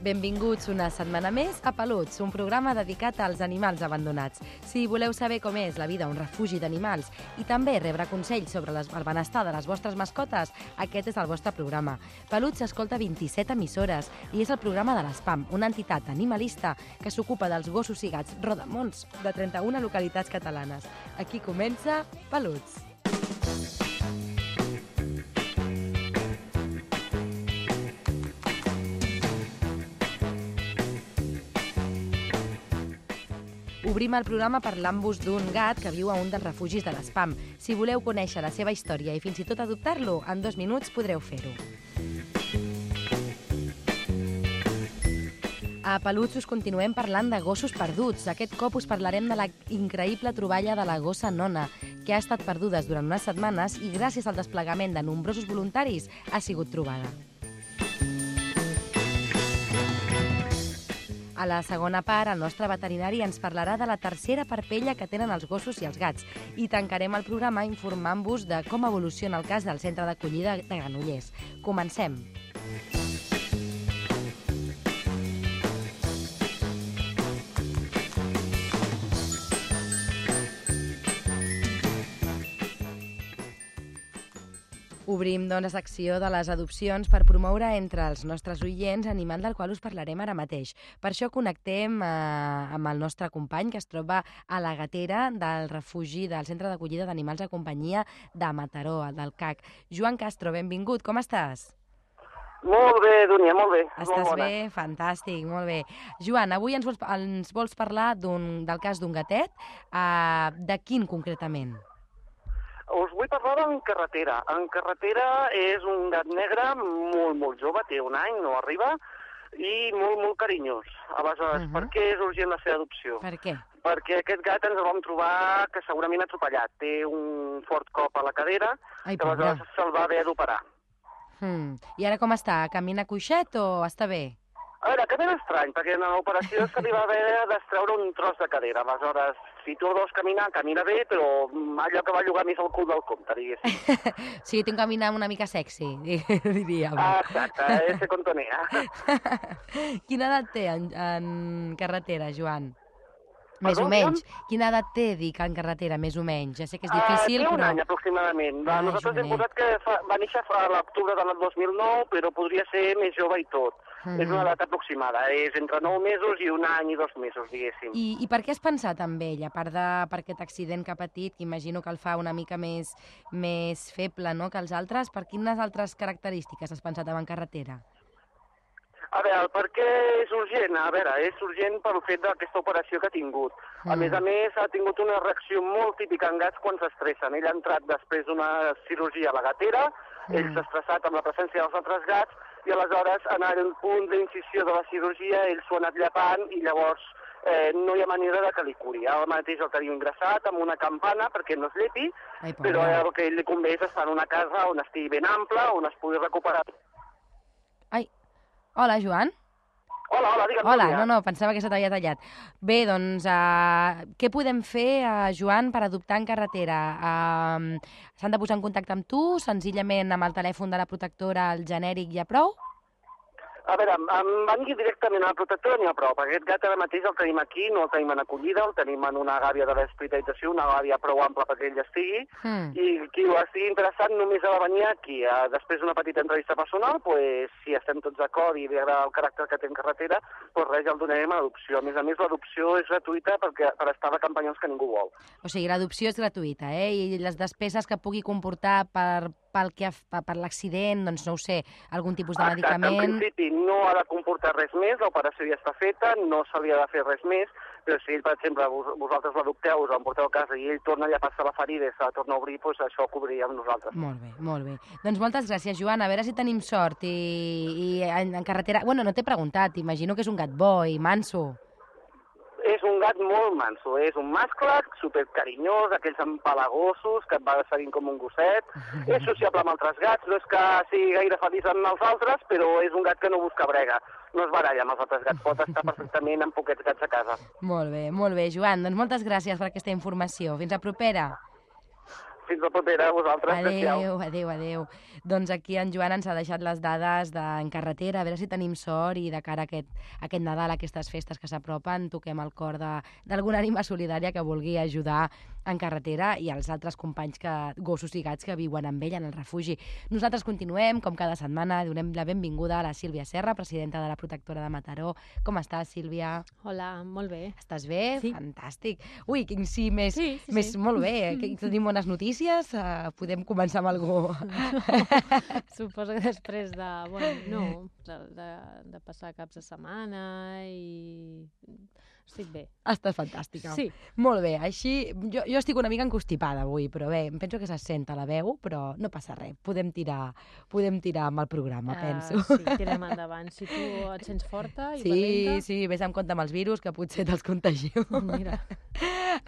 Benvinguts una setmana més a Peluts, un programa dedicat als animals abandonats. Si voleu saber com és la vida a un refugi d'animals i també rebre consells sobre les, el benestar de les vostres mascotes, aquest és el vostre programa. Peluts s'escolta 27 emissores i és el programa de l'ESPAM, una entitat animalista que s'ocupa dels gossos i gats rodamons de 31 localitats catalanes. Aquí comença Peluts. Obrim el programa parlant-vos d'un gat que viu a un dels refugis de l'espam. Si voleu conèixer la seva història i fins i tot adoptar-lo, en dos minuts podreu fer-ho. A Peluts us continuem parlant de gossos perduts. Aquest cop us parlarem de la increïble troballa de la gossa nona, que ha estat perduda durant unes setmanes i gràcies al desplegament de nombrosos voluntaris ha sigut trobada. A la segona part, el nostre veterinari ens parlarà de la tercera parpella que tenen els gossos i els gats i tancarem el programa informant-vos de com evoluciona el cas del centre d'acollida de Granollers. Comencem. Obrim, doncs, la secció de les adopcions per promoure entre els nostres oients animal del qual us parlarem ara mateix. Per això connectem eh, amb el nostre company que es troba a la gatera del refugi del Centre d'Acollida d'Animals de Companyia de Mataró, del CAC. Joan Castro, benvingut, com estàs? Molt bé, Dúnia, molt bé. Estàs molt bona. bé? Fantàstic, molt bé. Joan, avui ens vols, ens vols parlar del cas d'un gatet. Uh, de quin, concretament? Us vull parlar d'en Carretera. En Carretera és un gat negre molt, molt jove, té un any, no arriba, i molt, molt carinyós. Aleshores, uh Mhm. -huh. per què és urgent la seva adopció? Per què? Perquè aquest gat ens el vam trobar que segurament ha atropellat. Té un fort cop a la cadera, Ai, que aleshores se'l va haver d'operar. Hmm. I ara com està? Camina coixet o està bé? A veure, que ben estrany, perquè en l'operació se li va haver d'extreure un tros de cadera. Aleshores, si tu vols caminar, camina bé, però allò que va llogar més el cul del compte, diguéssim. sí, un caminar una mica sexy, diríem. Ah, exacte, ese contonea. Quina edat té en, en carretera, Joan? Més Perdó, o menys. Quina edat té, dic, en carretera, més o menys? Ja sé que és difícil, uh, té un però... any aproximadament. Ah, Nosaltres hem jovenet. posat que fa, va néixer a l'octubre de l'any 2009, però podria ser més jove i tot. Mhm. És una edat aproximada, és entre 9 mesos i un any i dos mesos, diguéssim. I, I per què has pensat en ell, a part de per aquest accident que ha patit, que imagino que el fa una mica més, més feble no, que els altres, per quines altres característiques has pensat en carretera? A veure, per què és urgent? A veure, és urgent pel fet d'aquesta operació que ha tingut. A Mm. més a més, ha tingut una reacció molt típica en gats quan s'estressen. Ell ha entrat després d'una cirurgia a la gatera, ell Mm. s'ha estressat amb la presència dels altres gats, i aleshores, en el punt d'incisió de la cirurgia, ell s'ho ha anat llepant i llavors eh, no hi ha manera de que li curi. Ara mateix el tenim ingressat amb una campana perquè no es llepi, Ai, pobre. però el que li convé és estar en una casa on estigui ben ample, on es pugui recuperar. Ai, hola, Joan. Hola, hola, digue'm. Hola, no, no, pensava que se t'havia tallat. Bé, doncs, uh, què podem fer, uh, Joan, per adoptar en carretera? Uh, S'han de posar en contacte amb tu, senzillament amb el telèfon de la protectora, el genèric i a prou? A veure, em, van dir directament a la protectora n'hi ha prou, perquè aquest gat ara mateix el tenim aquí, no el tenim en acollida, el tenim en una gàbia de l'hospitalització, una gàbia prou ampla perquè ell estigui, Hmm. i qui ho estigui interessat només ha de venir aquí. Eh, després d'una petita entrevista personal, pues, si estem tots d'acord i li agrada el caràcter que té en carretera, pues res, ja el donarem a adopció. A més a més, l'adopció és gratuïta perquè, per estar de campanyons que ningú vol. O sigui, l'adopció és gratuïta, eh? I les despeses que pugui comportar per, pel que, per, per l'accident, doncs no ho sé, algun tipus de Exacte, en medicament... principi no ha de comportar res més, l'operació ja està feta, no se li ha de fer res més, però si ell, per exemple, vos, vosaltres l'adopteu, us l'emporteu a casa i ell torna a passar la ferida i se la torna a obrir, doncs això ho cobriríem nosaltres. Molt bé, molt bé. Doncs moltes gràcies, Joan. A veure si tenim sort i, i en, en carretera... Bueno, no t'he preguntat, imagino que és un gat bo i manso. És un gat molt manso, és un mascle supercarinyós, aquells empalagosos que et va seguint com un gosset, és sociable amb altres gats, no és que sigui gaire feliç amb els altres, però és un gat que no busca brega, no es baralla amb els altres gats, pot estar perfectament amb poquets gats a casa. Molt bé, molt bé, Joan. Doncs moltes gràcies per aquesta informació. Fins a propera. Fins la propera, a vosaltres. Adéu. Adéu, adéu, adéu. Doncs aquí en Joan ens ha deixat les dades d'en carretera, a veure si tenim sort i de cara a aquest, a aquest Nadal, a aquestes festes que s'apropen, toquem el cor de- d'alguna ànima solidària que vulgui ajudar en carretera i als altres companys que, gossos i gats que viuen amb ell en el refugi. Nosaltres continuem, com cada setmana, donem la benvinguda a la Sílvia Serra, presidenta de la Protectora de Mataró. Com estàs, Sílvia? Hola, molt bé. Estàs bé? Sí. Fantàstic. Ui, quin sí, més, Sí, sí, més sí. molt bé. eh? Que tenim bones notícies. Uh, podem començar amb algú. Suposo que després de, bueno, no, de, de, de passar caps de setmana i... Estic bé. Estàs fantàstica. Sí. Molt bé. Així, jo, jo estic una mica encostipada avui, però bé, em penso que se sent a la veu, però no passa res. Podem tirar, podem tirar amb el programa, Ah, penso. sí, tirem endavant. Si tu et sents forta i Sí, valenta... sí, vés amb compte amb els virus, que potser te'ls contagio. Mira.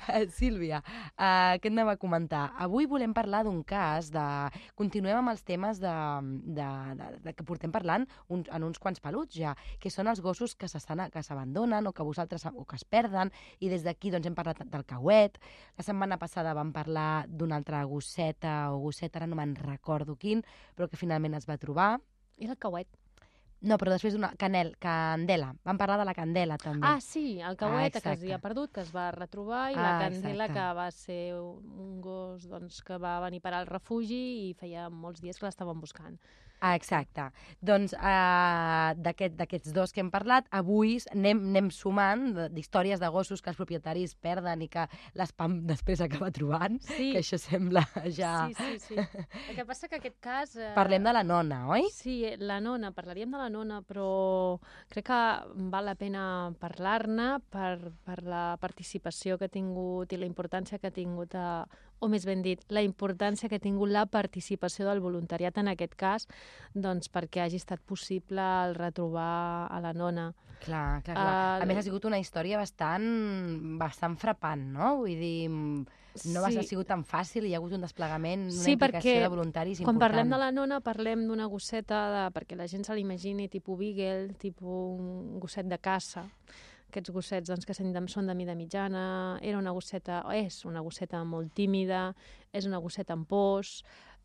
Eh, Sílvia, uh, què et anava a comentar? Avui volem parlar d'un cas de... Continuem amb els temes de, de, de, de que portem parlant uns, en uns quants peluts ja, que són els gossos que s'abandonen o que vosaltres o que es perden, i des d'aquí doncs, hem parlat del cauet. La setmana passada vam parlar d'una altra gosseta o gosseta, ara no me'n recordo quin, però que finalment es va trobar. I el cauet. No, però després d'una... Canel, Candela. Vam parlar de la Candela, també. Ah, sí, el cauet que es exacte. havia perdut, que es va retrobar, i Ah, la candela, exacte. que va ser un gos doncs, que va venir per al refugi i feia molts dies que l'estaven buscant. Ah, exacte. Doncs uh, d'aquest- d'aquests dos que hem parlat, avui anem, anem sumant d'històries de gossos que els propietaris perden i que l'espam després acaba trobant, Sí. que això sembla ja... Sí, sí, sí. El que passa que aquest cas... Eh... Parlem de la nona, oi? Sí, eh, la nona, parlaríem de la nona, però crec que val la pena parlar-ne per, per la participació que ha tingut i la importància que ha tingut, a, o més ben dit, la importància que ha tingut la participació del voluntariat en aquest cas, doncs perquè hagi estat possible el retrobar a la nona. Clar, clar, clar. El- A més, ha sigut una història bastant, bastant frapant, no? Vull dir, no va Sí. ser sigut tan fàcil, hi ha hagut un desplegament, una Sí, implicació de voluntaris Quan important. parlem de la nona, parlem d'una gosseta, de, perquè la gent se l'imagini tipus beagle, tipus un gosset de caça. Aquests gossets doncs, que són de, de mida mitjana, era una gosseta, és una gosseta molt tímida, és una gosseta amb pors,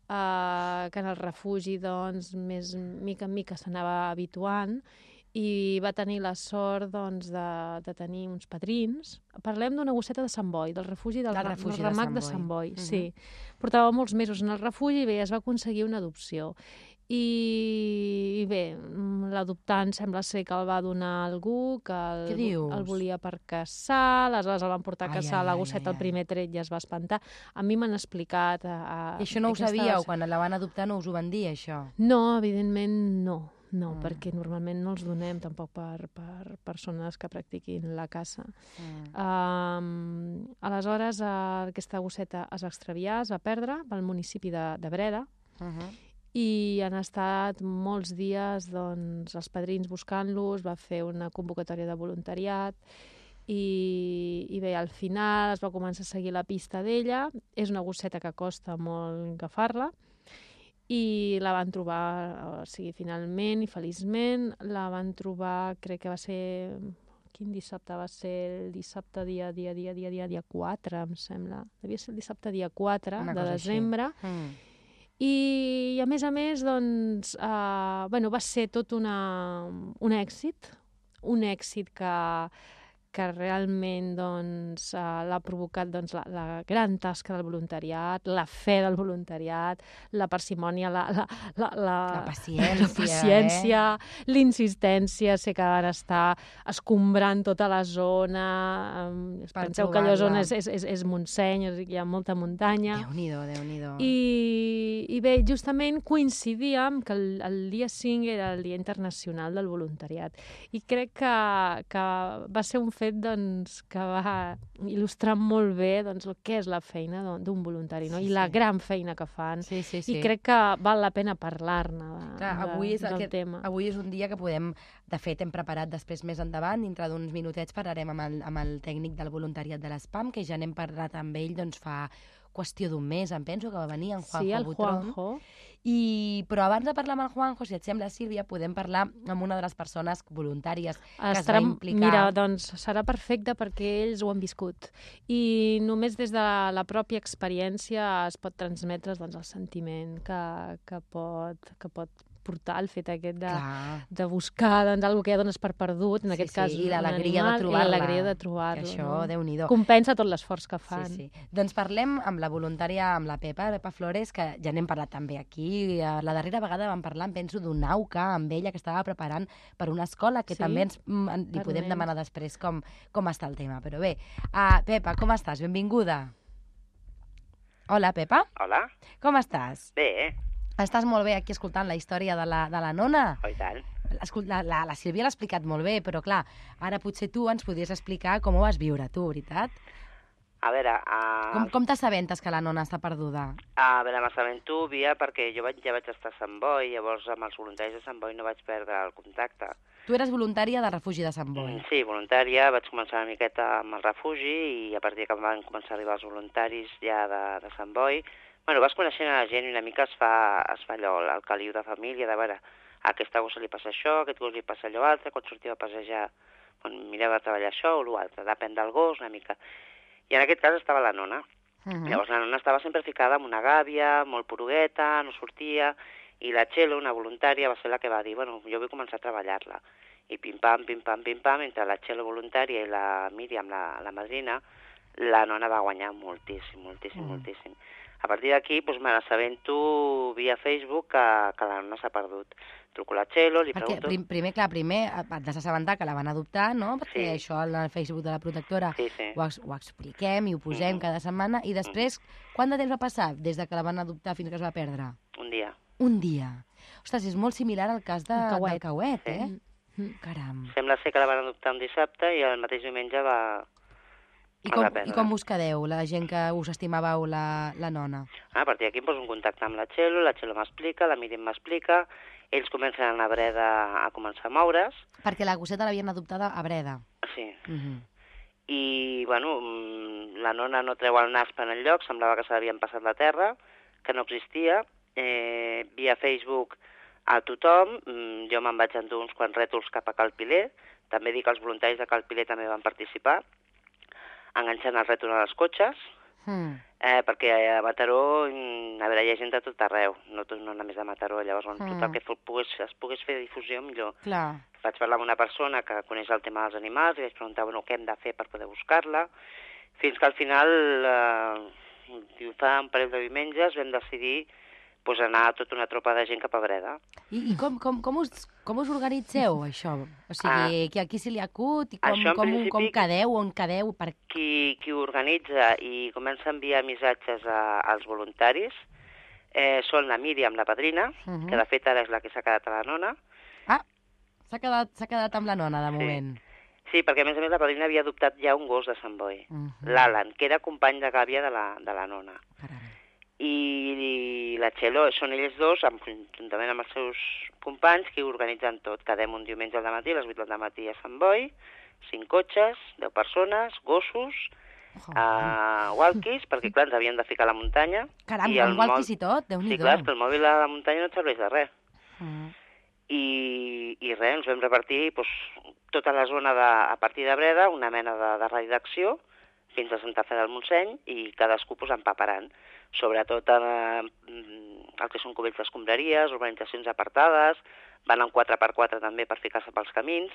eh, que en el refugi, doncs, més mica en mica s'anava habituant, i va tenir la sort doncs, de, de tenir uns padrins. Parlem d'una gosseta de Sant Boi, del refugi del, Del refugi del de ramac Sant de Boi. Sant Boi. Mhm. Sí. Portava molts mesos en el refugi i bé, es va aconseguir una adopció. I, i bé, mm, l'adoptant sembla ser que el va donar a algú, que el, el volia per caçar, aleshores el van portar a Ai, caçar, ai, la ai, gosseta ai, el primer tret ja es va espantar. A mi m'han explicat... A, a, I això no ho sabíeu? Quan la van adoptar no us ho van dir, això? No, evidentment no. No, Mm. perquè normalment no els donem tampoc per, per persones que practiquin la caça. Mm. Um, aleshores, uh, aquesta gosseta es va extraviar, es va perdre pel municipi de, de Breda, Uh -huh. I han estat molts dies doncs, els padrins buscant-los, va fer una convocatòria de voluntariat i, i bé, al final es va començar a seguir la pista d'ella. És una gosseta que costa molt agafar-la i la van trobar, o sigui, finalment i feliçment, la van trobar, crec que va ser... Quin dissabte va ser? El dissabte dia, dia, dia, dia, dia, dia 4, em sembla. Devia ser el dissabte dia 4 Una de cosa així. desembre. Mm. I, a més a més, doncs, uh, bueno, va ser tot una, un èxit, un èxit que, que realment doncs, uh, l'ha provocat doncs, la, la gran tasca del voluntariat, la fe del voluntariat, la parsimònia, la, la, la, la, La paciència, la paciència l'insistència, sé que van estar escombrant tota la zona, Per penseu que allò zona és, és, és, és Montseny, hi ha molta muntanya. Déu-n'hi-do, Déu-n'hi-do. I, I bé, justament coincidíem que el, el dia 5 era el Dia Internacional del Voluntariat. I crec que, que va ser un fet fet doncs, que va il·lustrar molt bé doncs, el que és la feina d'un- voluntari no? Sí, i la sí. gran feina que fan. Sí, sí, sí. I crec que val la pena parlar-ne de, avui és, del aquest, tema. avui és un dia que podem... De fet, hem preparat després més endavant, dintre d'uns minutets parlarem amb el, amb el tècnic del voluntariat de l'ESPAM, que ja n'hem parlat amb ell doncs, fa qüestió d'un mes, em penso, que va venir en Juanjo sí, el. Juanjo. I, però abans de parlar amb el Juanjo, si et sembla, Sílvia, podem parlar amb una de les persones voluntàries que es va Estarà, implicar. Mira, doncs serà perfecte perquè ells ho han viscut. I només des de la pròpia experiència es pot transmetre doncs, el sentiment que, que, pot, que pot portar el fet aquest de, Clar, de buscar doncs, alguna que ja dones per perdut, en Sí, aquest sí, cas i un l'alegria de animal, trobar-la, I l'alegria de que trobar-lo. això, no? déu-n'hi-do. Compensa tot l'esforç que fan. Sí, sí. Doncs parlem amb la voluntària, amb la Pepa, Pepa Flores, que ja n'hem parlat també aquí. Eh, La darrera vegada vam parlar, em penso, d'un auca amb ella que estava preparant per una escola, que Sí, també ens, mm, li podem nens. demanar després com, com està el tema. Però bé, uh, Pepa, com estàs? Benvinguda. Hola, Pepa. Hola, Com estàs? bé? Estàs molt bé aquí escoltant la història de la, de la nona? Oh, tant. La, la, la Sílvia l'ha explicat molt bé, però clar, ara potser tu ens podries explicar com ho vas viure tu, veritat? A veure, uh, Com, com t'assabentes que la nona està perduda? a veure, m'assabento via perquè jo vaig, ja vaig estar a Sant Boi, llavors amb els voluntaris de Sant Boi no vaig perdre el contacte. Tu eres voluntària del refugi de Sant Boi. Mm, Sí, voluntària, vaig començar una miqueta amb el refugi i a partir que van començar a arribar els voluntaris ja de, de Sant Boi, bueno, vas coneixent a la gent i una mica es fa, es fa allò, el caliu de família, de veure, a aquesta gossa li passa això, a aquest gos li passa allò altre, quan sortia a passejar, bueno, mireu de treballar això o l'altre, depèn del gos una mica. I en aquest cas estava la nona, Uh -huh. Llavors la nona estava sempre ficada en una gàbia, molt porugueta, no sortia, i la Txelo, una voluntària, va ser la que va dir, bueno, jo vull començar a treballar-la. I pim-pam, pim-pam, pim-pam, entre la Txelo voluntària i la Míriam, la, la madrina, la nona va guanyar moltíssim, moltíssim, mm. moltíssim. A partir d'aquí, doncs, me n'assabento via Facebook que, que la nona s'ha perdut. Truco la Txelo, li Perquè pregunto... prim, primer, clar, primer et vas assabentar que la van adoptar, no? Perquè Sí. això al Facebook de la protectora Sí, sí. ho, ho expliquem i ho posem Mhm. cada setmana. I després, quant de temps va passar des de que la van adoptar fins que es va perdre? Un dia. Un dia. Ostres, és molt similar al cas de, cauet. del cauet, Sí. eh? Mm. Caram. Sembla ser que la van adoptar un dissabte i el mateix diumenge va, I com, I perdre. com us quedeu, la gent que us estimàveu la, la nona? Ah, a partir d'aquí em poso en contacte amb la Txelo, la Txelo m'explica, la Míriam m'explica, ells comencen a anar a Breda a començar a moure's, Perquè la gosseta l'havien adoptada a Breda. sí. Uh -huh. I, bueno, mm, la nona no treu el nas per enlloc, semblava que se l'havien passat la terra, que no existia. Eh, via Facebook a tothom, mm, jo me'n vaig endur uns quants rètols cap a Calpiler, també dic que els voluntaris de Calpiler també van participar, enganxant el rètol a les cotxes, Mm. Eh, perquè a Mataró, mm, a veure, hi ha gent de tot arreu, no, tot, no només a Mataró, llavors bueno, tot Mm. el que fo- pogués, es pogués fer difusió millor. Clar. Vaig parlar amb una persona que coneix el tema dels animals i vaig preguntar bueno, què hem de fer per poder buscar-la, fins que al final, eh, fa un parell de diumenges, vam decidir pues, anar tota una tropa de gent cap a Breda. I, i com, com, com, us, com us organitzeu, això? O sigui, qui, a qui se li acut i com, Ah. Com, principi- com quedeu, on quedeu, per... Qui, qui organitza i comença a enviar missatges a, als voluntaris eh, són la Míriam, la padrina, Uh -huh. que de fet ara és la que s'ha quedat a la nona, Ah, s'ha quedat, quedat amb la nona, de Sí. moment. Sí, perquè a més a més la padrina havia adoptat ja un gos de Sant Boi, Uh -huh. l'Alan, que era company de gàbia de la, de la nona. Caram. I la Txelo, són ells dos, amb, juntament amb els seus companys, qui organitzen tot. Quedem un diumenge al matí, a les 8 del matí a Sant Boi, 5 cotxes, 10 persones, gossos, Oh. uh, walkies, perquè clar, ens havien de ficar a la muntanya. Caram, i el walkies mòbil- i tot, déu nhi Sí, clar, que el mòbil a la muntanya no et serveix de res. Mm. I, i res, ens vam repartir doncs, tota la zona de, a partir de Breda, una mena de, de radi d'acció, fins a Santa Fe del Montseny, i cadascú pues, empaparant, sobretot eh, mm, el que són cubells d'escombraries, urbanitzacions apartades, van en 4x4 també per ficar-se pels camins,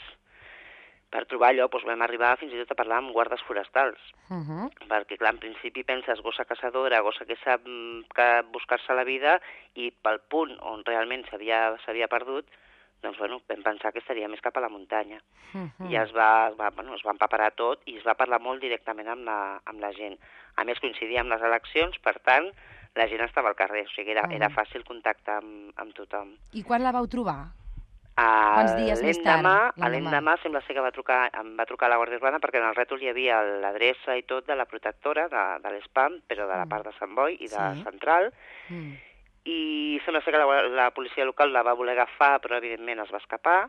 per trobar allò doncs, vam arribar fins i tot a parlar amb guardes forestals, Uh -huh. perquè clar, en principi penses gossa caçadora, gossa que sap mm, que buscar-se la vida i pel punt on realment s'havia perdut, doncs bueno, vam pensar que estaria més cap a la muntanya. Uh Mm. -huh. I es va, va, bueno, es va empaparar tot i es va parlar molt directament amb la, amb la gent. A més, coincidia amb les eleccions, per tant, la gent estava al carrer, o sigui, era, Ah. era fàcil contactar amb, amb tothom. I quan la vau trobar? A Quants dies més tard? L'endemà, a sembla ser que va trucar, em va trucar la Guàrdia Urbana perquè en el rètol hi havia l'adreça i tot de la protectora de, de l'espam, però de la Mm. part de Sant Boi i de Sí. Central, Mm. I sembla ser que la, la policia local la va voler agafar, però evidentment es va escapar.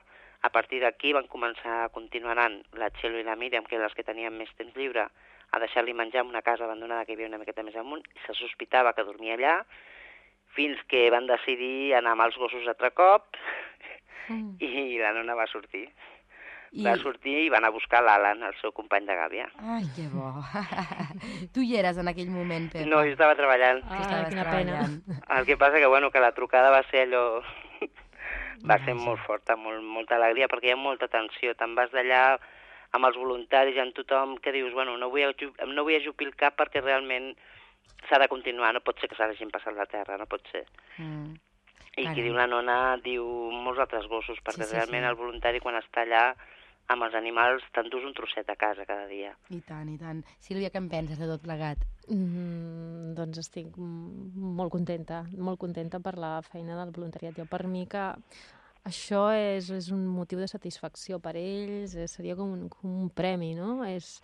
A partir d'aquí van començar a continuar anant la Txelo i la Míriam, que eren les que tenien més temps lliure, a deixar-li menjar en una casa abandonada que hi havia una miqueta més amunt, i se sospitava que dormia allà, fins que van decidir anar amb els gossos altre cop, Mm. i la nona va sortir. I... Va sortir i van a buscar l'Alan, el seu company de gàbia. Ai, que bo. tu hi eres en aquell moment, Pepa? No, jo estava treballant. Ah, estaves quina pena. treballant. El que passa que, bueno, que la trucada va ser allò... va ser molt forta, molt, molta alegria, perquè hi ha molta tensió. Te'n vas d'allà amb els voluntaris i amb tothom que dius, bueno, no vull, no vull ajupir el cap perquè realment s'ha de continuar, no pot ser que s'hagin passat la terra, no pot ser. Mm. I Carai. qui diu la nona diu molts altres gossos, perquè Sí, sí, realment sí. el voluntari quan està allà amb els animals t'endús un trosset a casa cada dia. I tant, i tant. Sílvia, què en penses de tot plegat? Mm, doncs estic molt contenta, molt contenta per la feina del voluntariat. Jo, per mi, que això és, és un motiu de satisfacció per ells, eh, seria com un, com un premi, no? És,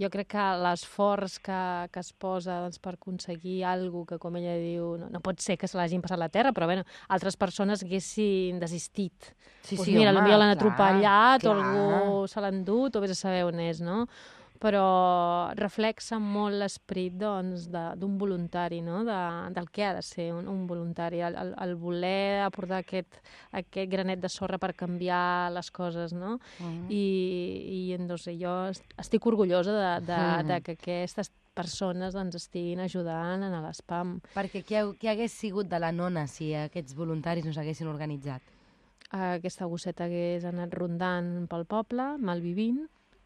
jo crec que l'esforç que, que es posa doncs, per aconseguir alguna que, com ella diu, no, no pot ser que se l'hagin passat la terra, però bueno, altres persones haguessin desistit. Sí, pues mira, home, potser l'han clar, atropellat o clar. algú se l'ha endut o vés a saber on és, no? Però reflexa molt l'esperit doncs, de- d'un voluntari, no? de, del que ha de ser un, un voluntari, el, el, el voler aportar aquest, aquest granet de sorra per canviar les coses, no? Mm. I, i doncs, jo est- estic orgullosa de, de, Mhm. de que aquestes persones doncs, estiguin ajudant en l'espam. Perquè què, què hagués sigut de la nona si aquests voluntaris no s'haguessin organitzat? Aquesta gosseta hagués anat rondant pel poble, malvivint,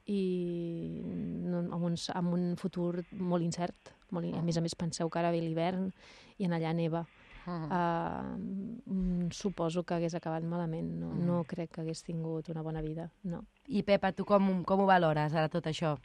i no, amb, un, amb un futur molt incert. Molt, a més a més, penseu que ara ve l'hivern i en allà neva. Uh, suposo que hagués acabat malament. No, Mm. no crec que hagués tingut una bona vida, no. I Pepa, tu com, com ho valores ara tot això?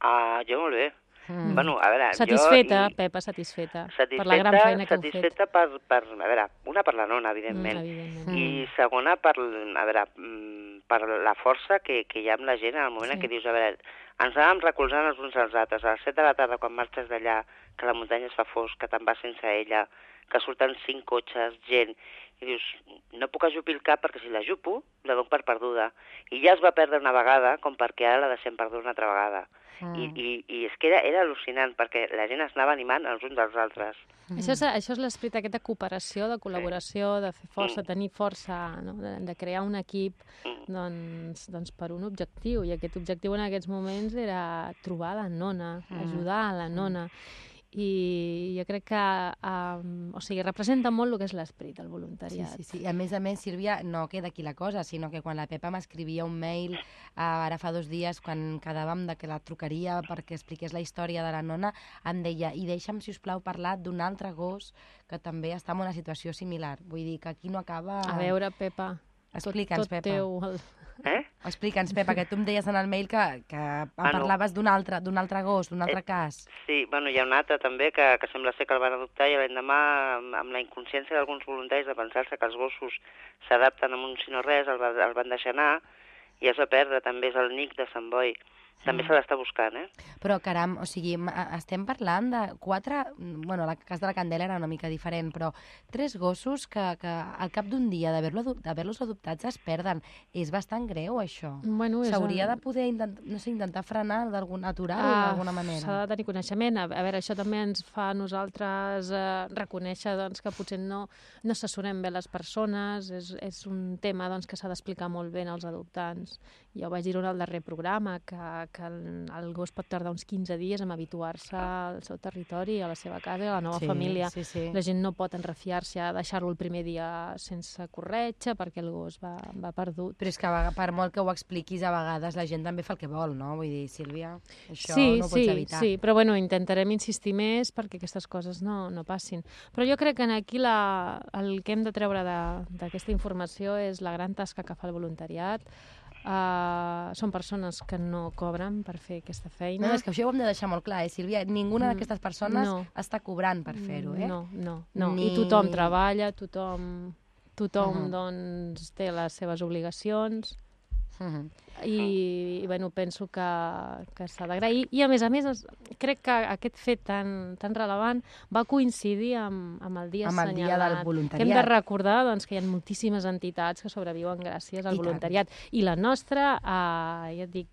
Ah, jo molt bé. Mm. Bueno, a veure, Satisfeta, jo... Pepa, satisfeta, Satisfeta, per la gran feina que heu fet. satisfeta per, per, a veure, una per la nona, evidentment, Mm, evidentment. Mm. i segona per, a veure, mm, per la força que, que hi ha amb la gent en el moment Sí. en què dius, a veure, ens anàvem recolzant els uns als altres, a les 7 de la tarda quan marxes d'allà, que la muntanya es fa fosc, que te'n vas sense ella, que surten cinc cotxes, gent, i dius, no puc ajupir el cap perquè si l'ajupo, la dono per perduda. I ja es va perdre una vegada, com perquè ara la deixem perdre una altra vegada. Mm. I, i, I és que era, era al·lucinant, perquè la gent es anava animant els uns dels altres. Això és, això és l'esperit aquest de cooperació, de col·laboració, de fer força, Mm. tenir força, no? de, de crear un equip Mm. doncs, doncs per un objectiu. I aquest objectiu en aquests moments era trobar la nona, Mm. ajudar a la nona. I jo crec que um, o sigui, representa molt el que és l'esperit del Sí, voluntariat. sí, sí. I a més a més, Sílvia, no queda aquí la cosa, sinó que quan la Pepa m'escrivia un mail, eh, ara fa dos dies, quan quedàvem de que la trucaria perquè expliqués la història de la nona, em deia, i deixa'm, si us plau, parlar d'un altre gos que també està en una situació similar. Vull dir que aquí no acaba... A veure, Pepa, Explica'ns, Pepa. teu... El... Eh? Explica'ns, Pepa, que tu em deies en el mail que, que em Ah, no. parlaves d'un altre, d'un altre gos, d'un altre Eh, cas. Sí, bueno, hi ha un altre també que, que sembla ser que el van adoptar i l'endemà, amb, amb la inconsciència d'alguns voluntaris de pensar-se que els gossos s'adapten amb un si no res, el, el van deixar anar i es va perdre, també és el Nick de Sant Boi. També Mm. se l'està buscant, eh? Però, caram, o sigui, estem parlant de quatre... Bueno, el cas de la Candela era una mica diferent, però tres gossos que, que al cap d'un dia d'haver-los adoptats es perden. És bastant greu, això. Bueno, S'hauria el- de poder intent, no sé, intentar frenar, d'algun aturar-ho Ah, d'alguna S'ha manera. de tenir coneixement. A, a veure, això també ens fa a nosaltres eh, reconèixer doncs, que potser no, no assessorem bé les persones. És, és un tema doncs, que s'ha d'explicar molt bé als adoptants. Jo vaig dir-ho en el darrer programa, que, que el, el gos pot tardar uns 15 dies en habituar-se al seu territori, a la seva casa a la nova sí, família. Sí, sí. La gent no pot enrefiar-se a deixar-lo el primer dia sense corretja perquè el gos va, va perdut. Però és que per molt que ho expliquis, a vegades la gent també fa el que vol, no? Vull dir, Sílvia, això sí, no ho sí, pots evitar. Sí, però bueno, intentarem insistir més perquè aquestes coses no, no passin. Però jo crec que en aquí la, el que hem de treure d'aquesta informació és la gran tasca que fa el voluntariat. Uh, són persones que no cobren per fer aquesta feina. No, és que això ho hem de deixar molt clar, eh, Sílvia? Ninguna Mm, d'aquestes persones no. està cobrant per fer-ho, eh? No, no, no. Ni- I tothom treballa, tothom tothom Mhm. doncs, té les seves obligacions Mhm. i, i bueno, penso que, que s'ha d'agrair. I a més a més, es, crec que aquest fet tan, tan relevant va coincidir amb, amb el dia Amb el dia del Que hem voluntariat. de recordar doncs, que hi ha moltíssimes entitats que sobreviuen gràcies al I tant. voluntariat. I la nostra, eh, ja et dic,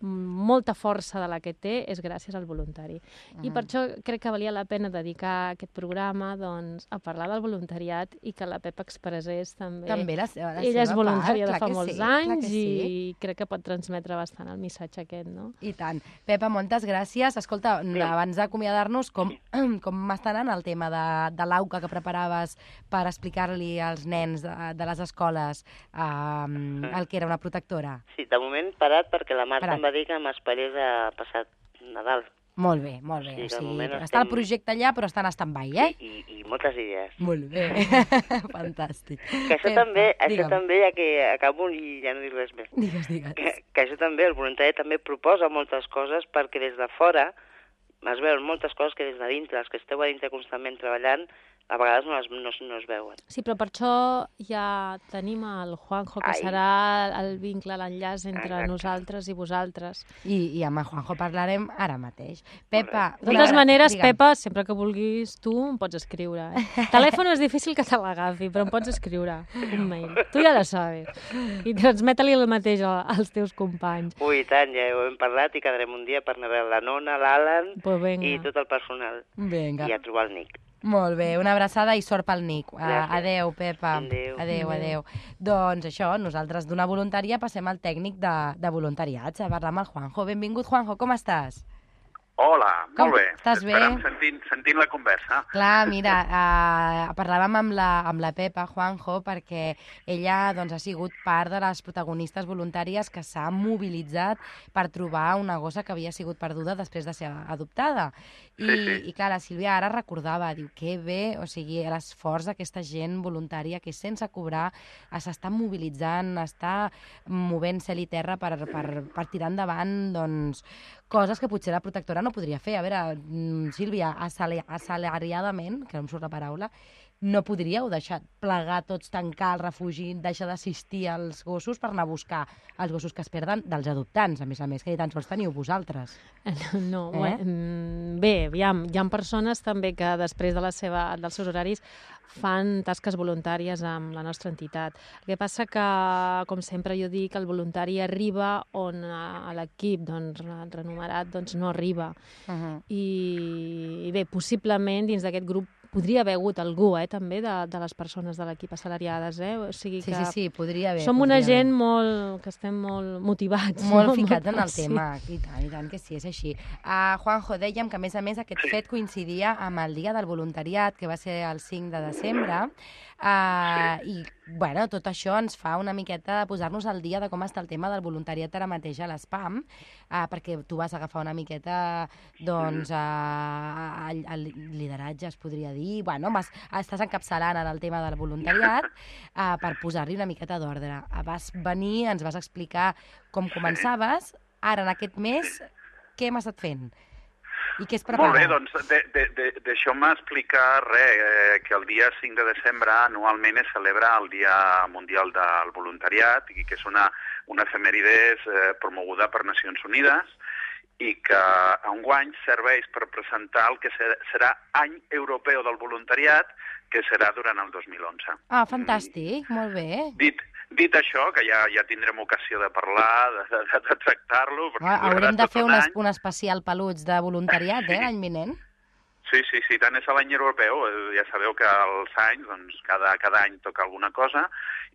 molta força de la que té és gràcies al voluntari. I per això crec que valia la pena dedicar aquest programa doncs, a parlar del voluntariat i que la Pepa expressés també. També la, seva- la Ella és seva voluntària part, de fa molts sí, anys sí. i crec que pot transmetre bastant el missatge aquest, no? I tant. Pepa, moltes gràcies. Escolta, abans d'acomiadar-nos, com, com està anant el tema de, de l'auca que preparaves per explicar-li als nens de, de les escoles um, el que era una protectora? Sí, de moment parat perquè la Marta Parat. Va dir que m'esperés a passar Nadal. Molt bé, molt bé. Sí, o sigui, està el estem- projecte allà, però està en stand-by, eh? I, i moltes idees. Molt bé. Fantàstic. Que això Pepa, també, això també, ja que acabo i ja no dic res més, Digues, digues. que, que això també, el voluntari també proposa moltes coses perquè des de fora es veuen moltes coses que des de dintre, els que esteu a dintre constantment treballant, a vegades no es, no, es- no es veuen. Sí, però per això ja tenim el Juanjo, que Ai. serà el vincle, l'enllaç entre Exacte. nosaltres i vosaltres. I, I amb en Juanjo parlarem ara mateix. Pepa... De totes maneres, digue'm. Pepa, sempre que vulguis tu em pots escriure. Eh? Telèfon és difícil que te l'agafi, però em pots escriure un mail. Tu ja la sabes. I transmeta-li el mateix a- als teus companys. Ui, tant, ja ho hem parlat i quedarem un dia per anar a la Nona, l'Alan Pues venga. i tot el personal. Vinga. I a trobar el Nick. Molt bé, una abraçada i sort pel Nick. Uh, Gràcies. adeu, Pepa. Adéu. Adéu, adéu. Doncs això, nosaltres d'una voluntària passem al tècnic de, de voluntariats, a parlar amb el Juanjo. Benvingut, Juanjo, com estàs? Hola, Com? molt bé. Estàs bé? Esperant, sentint, sentint la conversa. Clar, mira, uh, parlàvem amb la, amb la Pepa, Juanjo, perquè ella doncs, ha sigut part de les protagonistes voluntàries que s'ha mobilitzat per trobar una gossa que havia sigut perduda després de ser adoptada. I, Sí, sí. i clar, la Sílvia ara recordava, diu, que bé, o sigui, l'esforç d'aquesta gent voluntària que sense cobrar eh, s'està mobilitzant, està movent cel i terra per, per, per tirar endavant doncs, coses que potser la protectora no podria fer. A veure, mm, Sílvia, assalariadament, que no em surt la paraula, no podríeu deixar plegar tots, tancar el refugi, deixar d'assistir als gossos per anar a buscar els gossos que es perden dels adoptants, a més a més, que ni tan sols teniu vosaltres. No, Eh? eh? mm, bé, aviam, hi ha persones també que després de la seva, dels seus horaris fan tasques voluntàries amb la nostra entitat. El que passa que, com sempre jo dic, el voluntari arriba on l'equip doncs, renumerat doncs, no arriba. Uh -huh. I, I bé, possiblement dins d'aquest grup podria haver hagut algú, eh, també, de, de les persones de l'equip assalariades, eh? O sigui Sí, que sí, sí, podria haver. som una podria gent haver. molt... que estem molt motivats. Molt no? ficats en el Sí. tema, i tant, i tant que sí, és així. Uh, Juanjo, dèiem que a més a més aquest fet coincidia amb el dia del voluntariat, que va ser el 5 de desembre, uh, i bueno, tot això ens fa una miqueta de posar-nos al dia de com està el tema del voluntariat ara mateix a l'ESPAM, uh, perquè tu vas agafar una miqueta doncs, uh, el, el lideratge, es podria dir, bueno, vas, estàs encapçalant ara el tema del voluntariat uh, per posar-li una miqueta d'ordre. Uh, vas venir, ens vas explicar com començaves, ara en aquest mes, què hem estat fent? I què es prepara? Molt bé, doncs de- de- de- deixeu-me explicar res, eh, que el dia 5 de desembre anualment es celebra el Dia Mundial del Voluntariat, i que és una, una efemèrides eh, promoguda per Nacions Unides i que enguany serveix per presentar el que ser- serà Any Europeu del Voluntariat, que serà durant el 2011. Ah, fantàstic, molt bé. Dit, dit això, que ja, ja tindrem ocasió de parlar, de, de, de tractar-lo... Ah, haurem de fer un un, un especial peluts de voluntariat, eh, l'any vinent. Sí, sí, sí, tant és l'any europeu. eh, Ja sabeu que als anys, doncs, cada, cada any toca alguna cosa,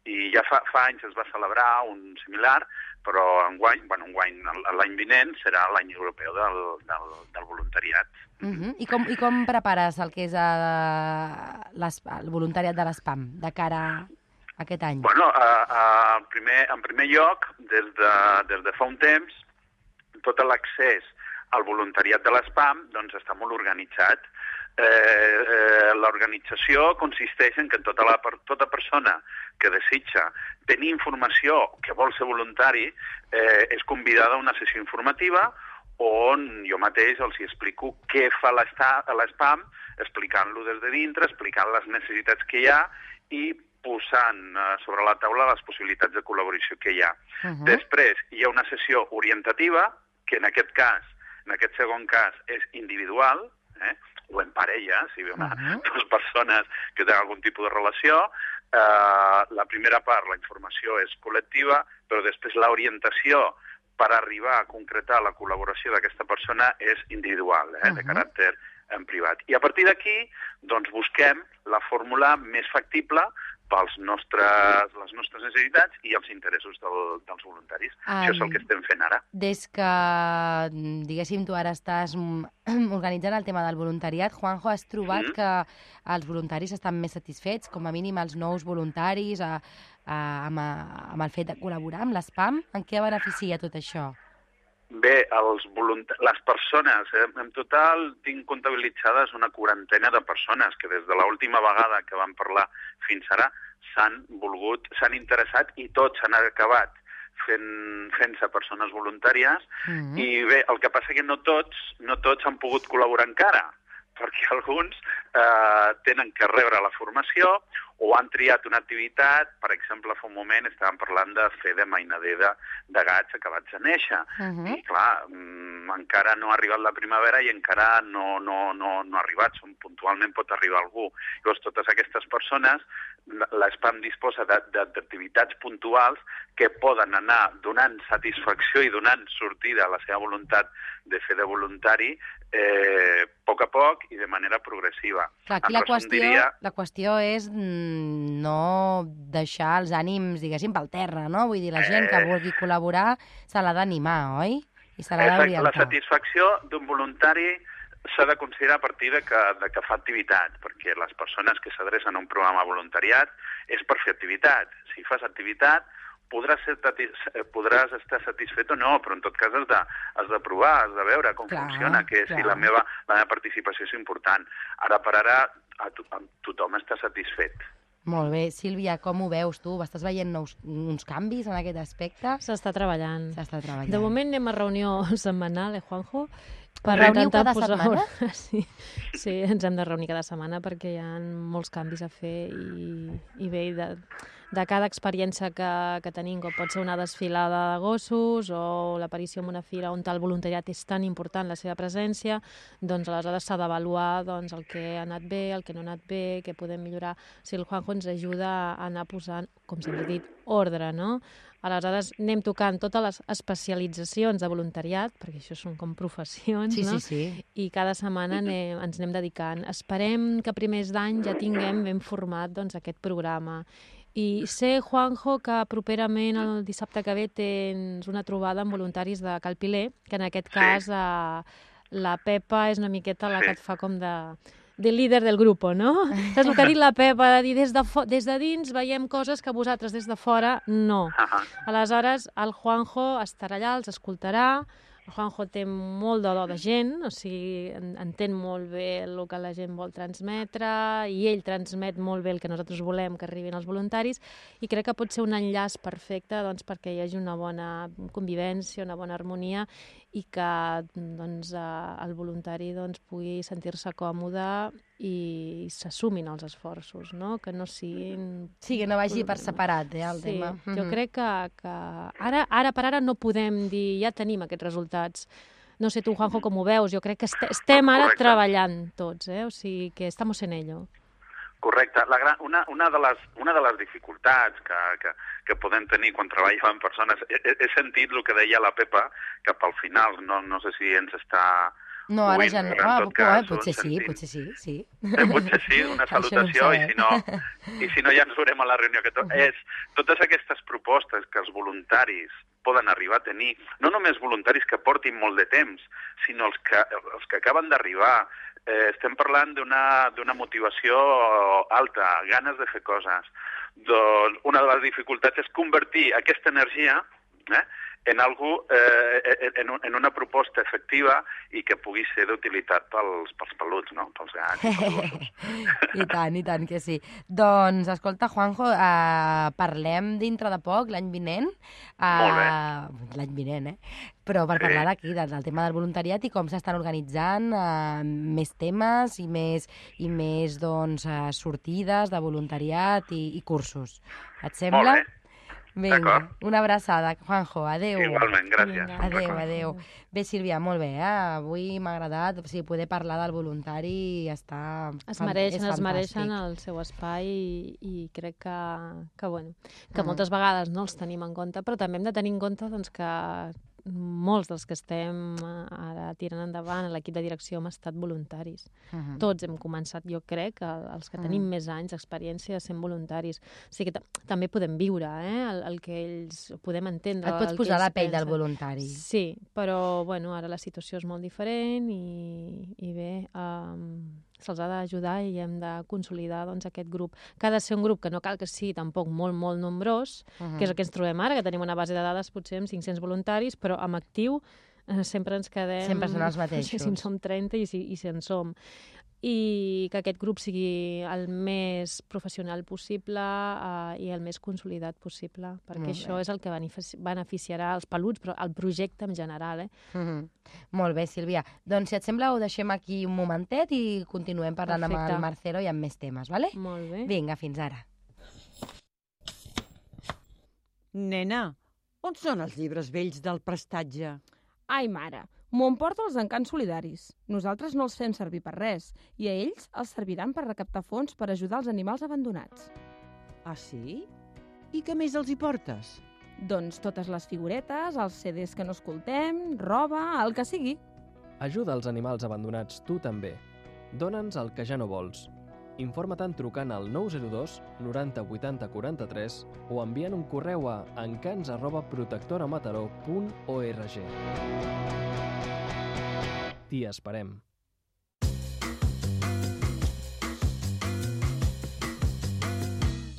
i ja fa, fa anys es va celebrar un similar, però enguany, bueno, enguany, el- l'any vinent serà l'any europeu del, del, del voluntariat. Uh -huh. I, com, I com prepares el que és uh, el voluntariat de l'ESPAM de cara aquest any? Bueno, a, a, en, primer, en primer lloc, des de, des de fa un temps, tot l'accés al voluntariat de l'ESPAM doncs, està molt organitzat. Eh, eh, L'organització consisteix en que tota, la, tota persona que desitja tenir informació que vol ser voluntari eh, és convidada a una sessió informativa on jo mateix els hi explico què fa l'ESPAM, explicant-lo des de dintre, explicant les necessitats que hi ha i posant eh, sobre la taula les possibilitats de col·laboració que hi ha. Uh -huh. Després hi ha una sessió orientativa, que en aquest cas, en aquest segon cas, és individual, eh? o en parella, si ve una, uh -huh. dues persones que tenen algun tipus de relació. Eh, la primera part, la informació és col·lectiva, però després l'orientació per arribar a concretar la col·laboració d'aquesta persona és individual, eh, uh -huh. de caràcter en privat. I a partir d'aquí, doncs, busquem la fórmula més factible pels nostres, les nostres necessitats i els interessos del, dels voluntaris. Um, Això és el que estem fent ara. Des que, diguéssim, tu ara estàs organitzant el tema del voluntariat, Juanjo, has trobat mm -hmm. que els voluntaris estan més satisfets, com a mínim els nous voluntaris, a, a, amb, a, amb el fet de col·laborar amb l'ESPAM? En què beneficia tot això? Bé, els les persones, eh, en total tinc comptabilitzades una quarantena de persones que des de l'última vegada que vam parlar fins ara s'han volgut, s'han interessat i tots s'han acabat fent, fent-se persones voluntàries. Mm -hmm. i bé, el que passa que no tots, no tots han pogut col·laborar encara perquè alguns eh, tenen que rebre la formació o han triat una activitat, per exemple, fa un moment estàvem parlant de fer de mainader de, de gats acabats de néixer. Uh -huh. I clar, mm, encara no ha arribat la primavera i encara no, no, no, no ha arribat, Som, puntualment pot arribar algú. Llavors, totes aquestes persones, l'ESPAM disposa d'activitats puntuals que poden anar donant satisfacció i donant sortida a la seva voluntat de fer de voluntari eh, a poc a poc i de manera progressiva. Clar, aquí la qüestió, diria... la qüestió és mm, no deixar els ànims, diguéssim, pel terra, no? Vull dir, la gent que eh. vulgui col·laborar se l'ha d'animar, oi? I se l'ha d'orientar. La satisfacció d'un voluntari s'ha de considerar a partir de que, de que fa activitat, perquè les persones que s'adrecen a un programa voluntariat és per fer activitat. Si fas activitat, podràs, ser, eh, podràs estar satisfet o no, però en tot cas has de, has de provar, has de veure com clar, funciona, que clar. si la meva, la meva participació és important. Ara per ara a to, a tothom està satisfet. Molt bé. Sílvia, com ho veus tu? Estàs veient nous, uns canvis en aquest aspecte? S'està treballant. S'està treballant. De moment anem a reunió setmanal, eh, Juanjo? Per Reuniu cada posar... setmana? Sí, sí, ens hem de reunir cada setmana perquè hi ha molts canvis a fer i, i bé, de, de cada experiència que, que tenim, com pot ser una desfilada de gossos o l'aparició en una fira on el voluntariat és tan important, la seva presència, doncs aleshores s'ha d'avaluar doncs, el que ha anat bé, el que no ha anat bé, què podem millorar. O sigui, el Juanjo ens ajuda a anar posant, com sempre he dit, ordre, no? Aleshores anem tocant totes les especialitzacions de voluntariat, perquè això són com professions, sí, no? Sí, sí. I cada setmana anem, ens anem dedicant. Esperem que a primers d'any ja tinguem ben format doncs, aquest programa i sé, Juanjo, que properament el dissabte que ve tens una trobada amb voluntaris de Calpiler, que en aquest cas sí. eh, la Pepa és una miqueta la sí. que et fa com de, de líder del grup, no? Saps el que ha dit la Pepa? De dir, des de, des de dins veiem coses que vosaltres des de fora no. Aleshores, el Juanjo estarà allà, els escoltarà, el Juanjo té molt de do de gent, o sigui, entén molt bé el que la gent vol transmetre i ell transmet molt bé el que nosaltres volem que arribin els voluntaris i crec que pot ser un enllaç perfecte doncs, perquè hi hagi una bona convivència, una bona harmonia i que doncs, eh, el voluntari doncs, pugui sentir-se còmode i s'assumin els esforços, no? que no siguin... Sí, que no vagi per separat eh, el sí, tema. Jo mm -hmm. crec que, que ara, ara per ara no podem dir ja tenim aquests resultats. No sé tu, Juanjo, com ho veus? Jo crec que est estem ara Correcte. treballant tots, eh? o sigui que estamos en ello. Correcte. La gran, una, una, de les, una de les dificultats que, que, que podem tenir quan treballem amb persones... He, he sentit el que deia la Pepa, que pel final, no, no sé si ens està... No, ara ja no. Ah, cas, potser sí, potser sí, sí. Eh, potser sí, una salutació, no i, si no, i si no ja ens veurem a la reunió. Que to és totes aquestes propostes que els voluntaris poden arribar a tenir, no només voluntaris que portin molt de temps, sinó els que, els que acaben d'arribar, eh, estem parlant d'una motivació alta, ganes de fer coses. Doncs una de les dificultats és convertir aquesta energia eh, en algú, eh, en, en una proposta efectiva i que pugui ser d'utilitat pels, pels peluts, no? pels gats pels gossos. I tant, i tant que sí. Doncs, escolta, Juanjo, uh, parlem dintre de poc, l'any vinent. Uh, Molt bé. L'any vinent, eh? Però per Sí. parlar d'aquí, del, del tema del voluntariat i com s'estan organitzant uh, més temes i més, i més doncs, uh, sortides de voluntariat i, i cursos. Et sembla? Molt bé. Vinga, una abraçada, Juanjo. Adéu. Igualment, gràcies. Vinga. Record. adéu. Bé, Sílvia, molt bé, eh? Avui m'ha agradat, o sigui, poder parlar del voluntari està... Es mereixen, es mereixen el seu espai i, i crec que, que, bueno, que Mm. moltes vegades no els tenim en compte, però també hem de tenir en compte doncs, que molts dels que estem eh, ara tirant endavant a l'equip de direcció hem estat voluntaris. Mhm. Tots hem començat, jo crec, el- els que tenim Mm. més anys d'experiència sent voluntaris. O sigui que ta- també podem viure eh? el, el que ells podem entendre. Et pots posar la pell del pensen. voluntari. Sí, però bueno, ara la situació és molt diferent i, i bé, um, se'ls ha d'ajudar i hem de consolidar doncs, aquest grup. Que ha de ser un grup que no cal que sigui tampoc molt, molt nombrós, Mhm. que és el que ens trobem ara, que tenim una base de dades potser amb 500 voluntaris, però amb actiu eh, sempre ens quedem... Sempre són els No sé si en mateixos. som 30 i si, i si en som. I que aquest grup sigui el més professional possible eh, i el més consolidat possible, perquè Molt això bé. és el que benefici- beneficiarà els peluts, però el projecte en general. Eh? Mhm. Molt bé, Sílvia. Doncs, si et sembla, ho deixem aquí un momentet i continuem parlant amb Perfecte. el Marcelo i amb més temes, vale? Molt bé. Vinga, fins ara. Nena, on són els llibres vells del prestatge? Ai, mare, m'ho emporto els encants solidaris. Nosaltres no els fem servir per res, i a ells els serviran per recaptar fons per ajudar els animals abandonats. Ah, sí? I què més els hi portes? Doncs totes les figuretes, els CDs que no escoltem, roba, el que sigui. Ajuda els animals abandonats tu també. Dóna'ns el que ja no vols. Informa-te'n trucant al 902 90 80 43 o enviant un correu a encants arroba protectoramataró.org. T'hi esperem.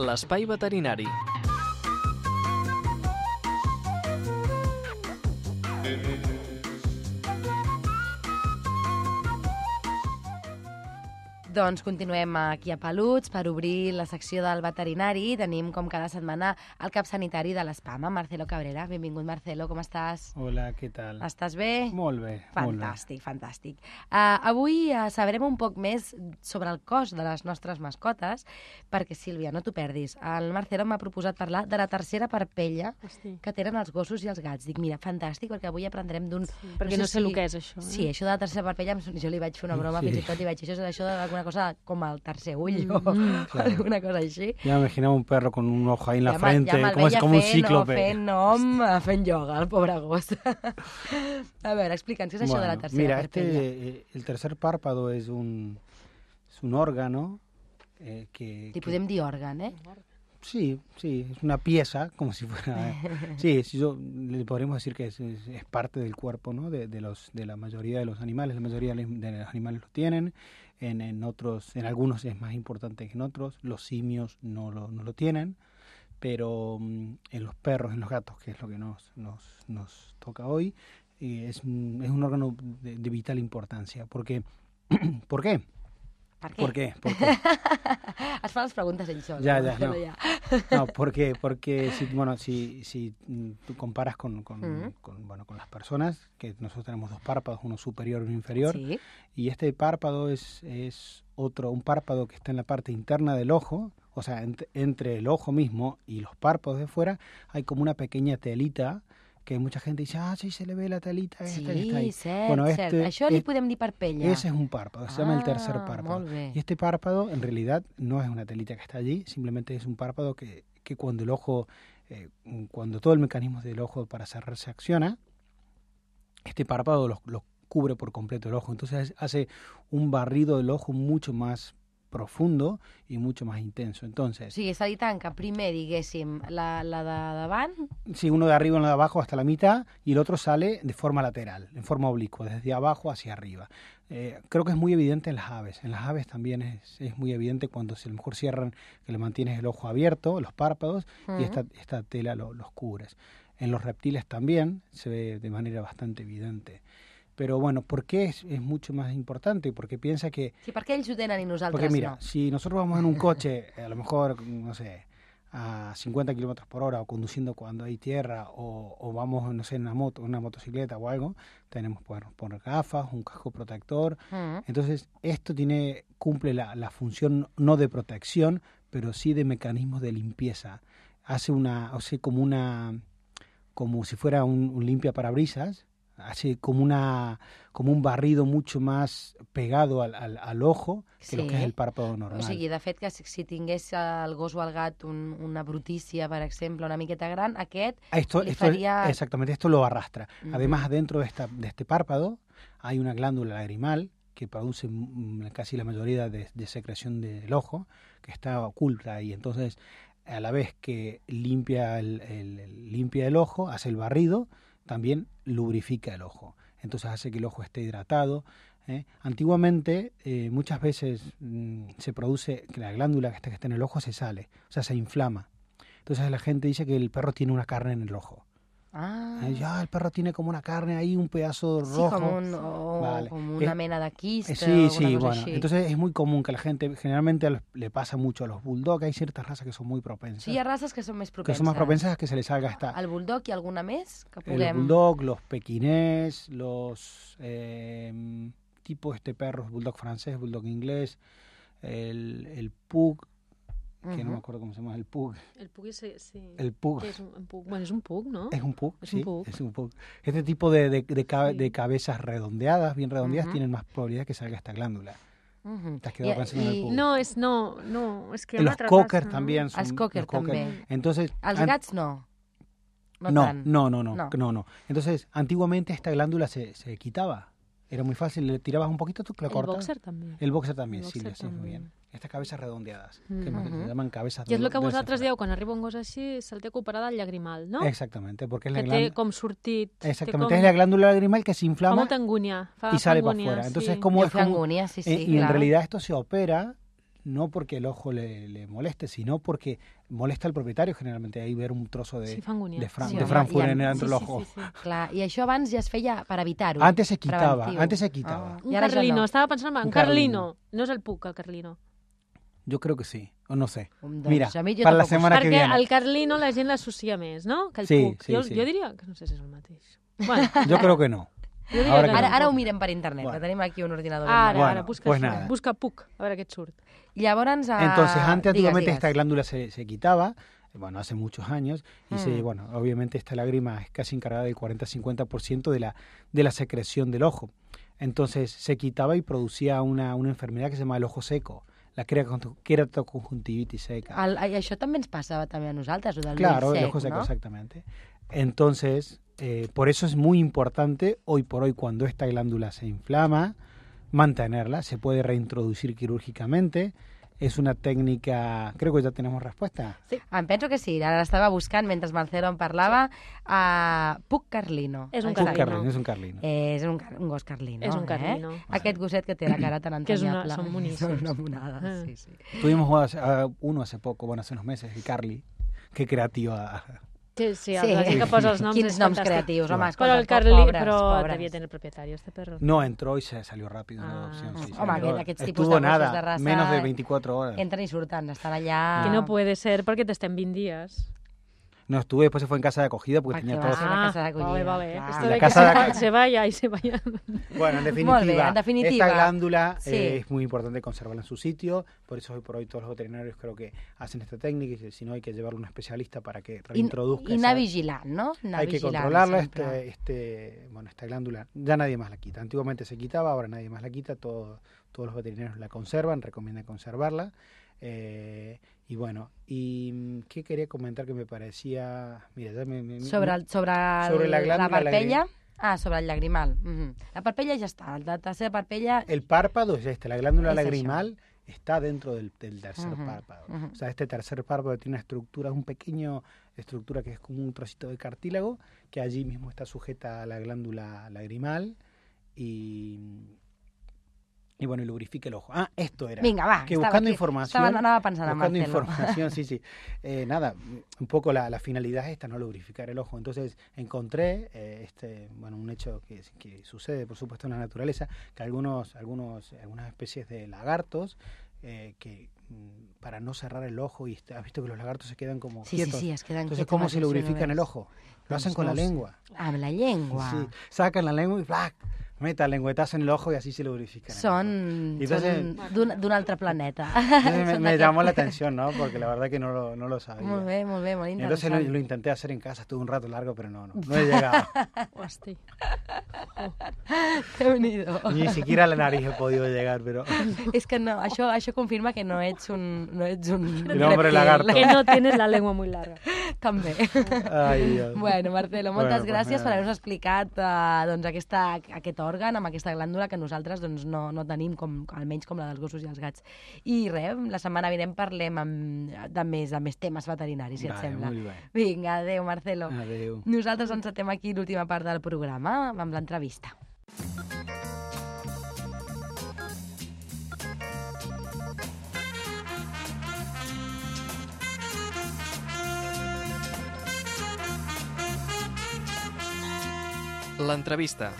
L'espai veterinari. Doncs continuem aquí a Peluts per obrir la secció del veterinari. Tenim, com cada setmana, el cap sanitari de l'ESPAMA, Marcelo Cabrera. Benvingut, Marcelo, com estàs? Hola, què tal? Estàs bé? Molt bé, molt bé. Fantàstic, fantàstic. Uh, avui uh, sabrem un poc més sobre el cos de les nostres mascotes, perquè, Sílvia, no t'ho perdis. El Marcelo m'ha proposat parlar de la tercera parpella Hosti. que tenen els gossos i els gats. Dic, mira, fantàstic, perquè avui aprendrem d'un... Sí, perquè no sé el que és, això, eh? Sí, això de la tercera parpella, jo li vaig fer una broma, Sí. fins i tot li vaig dir, això és això d'alguna cosa com el tercer ull, Mm, o claro. alguna cosa així. Ya me imaginaba un perro con un ojo ahí en la Ja frente, ja es, veia como un cíclope. O fent nom, fent ioga, el pobre gos. a veure, explica'ns, què és això de la Bueno, tercera mira, este, eh, el tercer párpado es un, es un órgano eh, que, Li que- podem dir òrgan, eh? Sí, sí, es una pieza, como si fuera... eh, sí, sí, yo, le podríamos decir que es, es- es parte del cuerpo, ¿no? De, de los, de la mayoría de los animales, la mayoría de los animales lo tienen, en, en otros, en algunos es más importante que en otros, los simios no lo, no lo tienen, pero mm, en los perros, en los gatos, que es lo que nos, nos, nos toca hoy, eh, es, es un órgano de, de vital importancia, porque... ¿Por qué? Per què? ¿Por qué? ¿Por qué? Es fa les preguntes. Ja, ja, no. ja. No, porque, porque si, bueno, si, si tú comparas con, con, con, bueno, con las personas, que nosotros tenemos dos párpados, uno superior y uno inferior, Sí. y este párpado es, es otro, un párpado que está en la parte interna del ojo, o sea, ent- entre el ojo mismo y los párpados de fuera, hay como una pequeña telita que mucha gente dice, ah, sí, se le ve la esta ahí. Sí, cert, Bueno, este- Això li es- podem dir parpella. Ese es un párpado, se llama el tercer Ah, párpado. Y este párpado en realidad no es una telita que está allí, simplemente es un párpado que, que cuando el ojo, eh, cuando todo el mecanismo del ojo para cerrar se acciona, este párpado lo, lo cubre por completo el ojo. Entonces hace un barrido del ojo mucho más profundo y mucho más intenso. Entonces, està ditant que primer, diguéssim, la, la de davant... si uno de arriba y uno de abajo hasta la mitad y el otro sale de forma lateral, en forma oblicua, desde abajo hacia arriba. Eh, creo que es muy evidente en las aves. En las aves también es, es muy evidente cuando se a lo mejor cierran, que le mantienes el ojo abierto, los párpados, y esta, esta tela lo- los cubres. En los reptiles también se ve de manera bastante evidente. Pero bueno, ¿por qué es, es mucho más importante? Porque piensa que Sí, per què ells ho tenen i nosaltres porque mira, no? si nosotros vamos en un coche, a lo mejor, no sé, a 50 kilómetros por hora o conduciendo cuando hay tierra o, o vamos, no sé, en una moto, una motocicleta o algo, tenemos que poner, gafas, un casco protector. Mm. Entonces, esto tiene cumple la, la función no de protección, pero sí de mecanismo de limpieza. Hace una, o sea, como una, como si fuera un, un limpia parabrisas, hace como una, como un barrido mucho más pegado al, al, al ojo que lo que es el párpado normal. O sigui, de fet, que si, tingués el gos o el gat un, una brutícia, per exemple, una miqueta gran, aquest Ah, Esto, esto- faría... exactamente, esto lo arrastra. Además, adentro de, esta, de este párpado hay una glándula lagrimal que produce casi la mayoría de, de secreción del ojo, que está oculta ahí. Entonces, a la vez que limpia el, el- el- limpia el ojo, hace el barrido, también lubrifica el ojo. Entonces hace que el ojo esté hidratado. ¿eh? Antiguamente, eh, muchas veces mm, se produce que la glándula que está, que está en el ojo se sale, o sea, se inflama. Entonces la gente dice que el perro tiene una carne en el ojo. Ah, Ya, el perro tiene como una carne ahí, un pedazo sí, rojo. com, un, o, Vale. com una mena de quista Eh, o sí, sí, bueno. Entonces es muy común que la gente, generalmente los- le pasa mucho a los bulldogs, hay ciertas razas que son muy propensas. Sí, hi ha races que són més que propenses. son más propensas a que se les salga esta. El bulldog i alguna més que El bulldog, los pequinés, los eh, tipos este perros, bulldog francés, bulldog inglés, el, el pug, que no me acuerdo cómo se llama, el pug. El pug és... Sí. El pug. És un, un pug. Bueno, és un pug, no? Es un pug, Es un sí, pug. es un pug. Este tipo de, de, de, ca- Sí. de cabezas redondeadas, bien redondeadas, Ujú. tienen más probabilidad que salga esta glándula. Te has quedado I- pensando en el pug. No, és, no, no, és que los cocker también son. Los cocker. també. Entonces, an- gats no. No, no, no, no, No. no, no. Entonces, antiguamente esta glándula se, se quitaba. Era muy fácil, le tirabas un poquito, tú que la El cortas. boxer també. El boxer también, El sí, lo boxer muy también. bien. Estas cabezas redondeadas, que Mhm. se llaman cabezas I és el que vosaltres dieu, quan arriba un gos així, se'l té que operar del llagrimal, no? Exactamente, porque es la que té glándula. com sortit. té Exactamente, com... es la glándula lagrimal que se Fa inflama molta angúnia. Fa, y sale para angúnia, afuera. Entonces sí. como es como sí, sí, Eh, y en realidad esto se opera no porque el ojo le, le moleste, sino porque molesta al propietario generalmente ahí ver un trozo de, Sí, de, Fran- Sí, de Frankfurt en en- entre sí, el sí, ojo. sí, sí. Clar, i això abans ja es feia per evitar-ho. Antes se quitaba, preventiu. antes se quitaba. Ah. Un ara carlino, no. estava pensant en Un un carlino. carlino. No és el puc, el carlino. Yo creo que sí, o no sé. Doncs Mira, a mi jo para la semana que Perquè viene. el carlino la gent l'associa més, no? Que el Sí, puc. sí, jo, sí. jo diria que no sé si és el mateix. Bueno, Yo creo que no. jo Ahora que que Ara, no. ara ho mirem per internet, Bueno. que tenim aquí un ordinador. Ara. Bueno, ara, busca pues això. nada. Busca puc, a veure què et surt. Llavors... Entonces, antes digues, antiguamente digues. esta glándula se, se quitaba, bueno, hace muchos años, y se, Mm. bueno, obviamente esta lágrima es casi encargada del 40-50% de la, de la secreción del ojo. Entonces se quitaba y producía una, una enfermedad que se llama el ojo seco, la querato- queratoconjuntivitis seca. El, això també ens passava també a nosaltres, o del Claro, el ojo seco, no? exactamente. Entonces, eh, por eso es muy importante hoy por hoy cuando esta glándula se inflama, mantenerla, se puede reintroducir quirúrgicamente. Es una técnica, creo que ya tenemos respuesta. Sí, em penso que sí. Ara l'estava buscant mentre Marcelo em parlava. Uh, Puc Carlino. És un Carlino. carlino, es un carlino. Eh, és un, car- un gos carlino. És un carlino. Eh? Aquest gosset que té la cara tan Que és una- són boníssims. Són una monada, Ah. sí, sí. Tuvimos a- uno hace poco, bueno, hace unos meses, el Carly. Qué creativa. Sí, sí, Sí. el sí. que posa els noms Quins és noms fantàstic. creatius, home, Però escolta, Però el Carli, pobres, però pobres. devia tenir propietari, este perro. No, entró y se salió rápido. Ah. la adopción, sí, sí, Home, entró. aquests tipus Estuvo de gossos nada, de raça menos de 24 horas. Entren i surten, estan allà... Que no puede ser perquè t'estem 20 dies. No estuve, después se fue en casa de acogida porque Pa' tenía todo. la casa de va va acollida, Esto clar. de que casa se, de vaya y se vaya. Bueno, en definitiva, bé, en definitiva. esta glándula Sí. eh, es muy importante conservarla en su sitio, por eso hoy por hoy todos los veterinarios creo que hacen esta técnica y si- si no hay que llevarlo a un especialista para que reintroduzca. Esa- anar vigilant, no? Anar hay que controlarla, este, este, bueno, esta glándula ya nadie más la quita. Antiguamente se quitaba, ahora nadie más la quita, todo- todos los veterinarios la conservan, recomiendan conservarla. eh, y bueno, y mm, qué quería comentar que me parecía, mira, ya me, Sobre, el, sobre, la la, parpella... Ah, sobre el llagrimal. Mm -hmm. La parpella ja està, la tercera parpella... el párpado es este, la glándula Es eso. lagrimal está dentro del, del tercer párpado. O sea, este tercer párpado tiene una estructura, un pequeño estructura que es como un trocito de cartílago, que allí mismo está sujeta a la glándula lagrimal y, y bueno, y lubrifica el ojo. Ah, esto era. Vinga, va. que buscando aquí- información. Estava, anava pensant en buscando información, sí, sí. Eh, nada, un poco la, la finalidad es esta, ¿no? Lubrificar el ojo. Entonces encontré eh, este, bueno, un hecho que, que sucede, por supuesto, en la naturaleza, que algunos, algunos, algunas especies de lagartos eh, que mm, para no cerrar el ojo y has visto que los lagartos se quedan como Sí, sí, quietos. sí, es quedan Entonces, ¿cómo se lubrifican el ojo? Lo hacen con la lengua. Amb la llengua. Sí, sacan la lengua y ¡flac! Meta el lengüetazo en el ojo y así se lubrifican. I entonces- són d'un d'un altre planeta. Entonces me, me llamó la atención, ¿no? Porque la verdad que no lo, no lo sabía. Molt bé, molt bé, molt Y entonces lo, lo intenté hacer en casa, estuve un rato largo, pero no, no, no he llegado. Hosti. Déu-n'hi-do. Ni siquiera a la nariz he podido llegar, pero... És que no, això, això confirma que no ets un, no ets un El hombre reptil. lagarto. Que no tienes la lengua muy larga. També. Ay, Dios. Bueno, Marcelo, moltes Bueno, pues gràcies nada. per haver-nos explicat eh, doncs, aquesta, aquest òrgan amb aquesta glàndula que nosaltres doncs, no, no tenim, com, almenys com la dels gossos i els gats. I res, la setmana vinent parlem amb, de, més, de més temes veterinaris, si et Vale, sembla. muy bien. Vinga, adeu, Marcelo. Adeu. Nosaltres encetem aquí l'última part del programa amb l'entrevista. L'entrevista.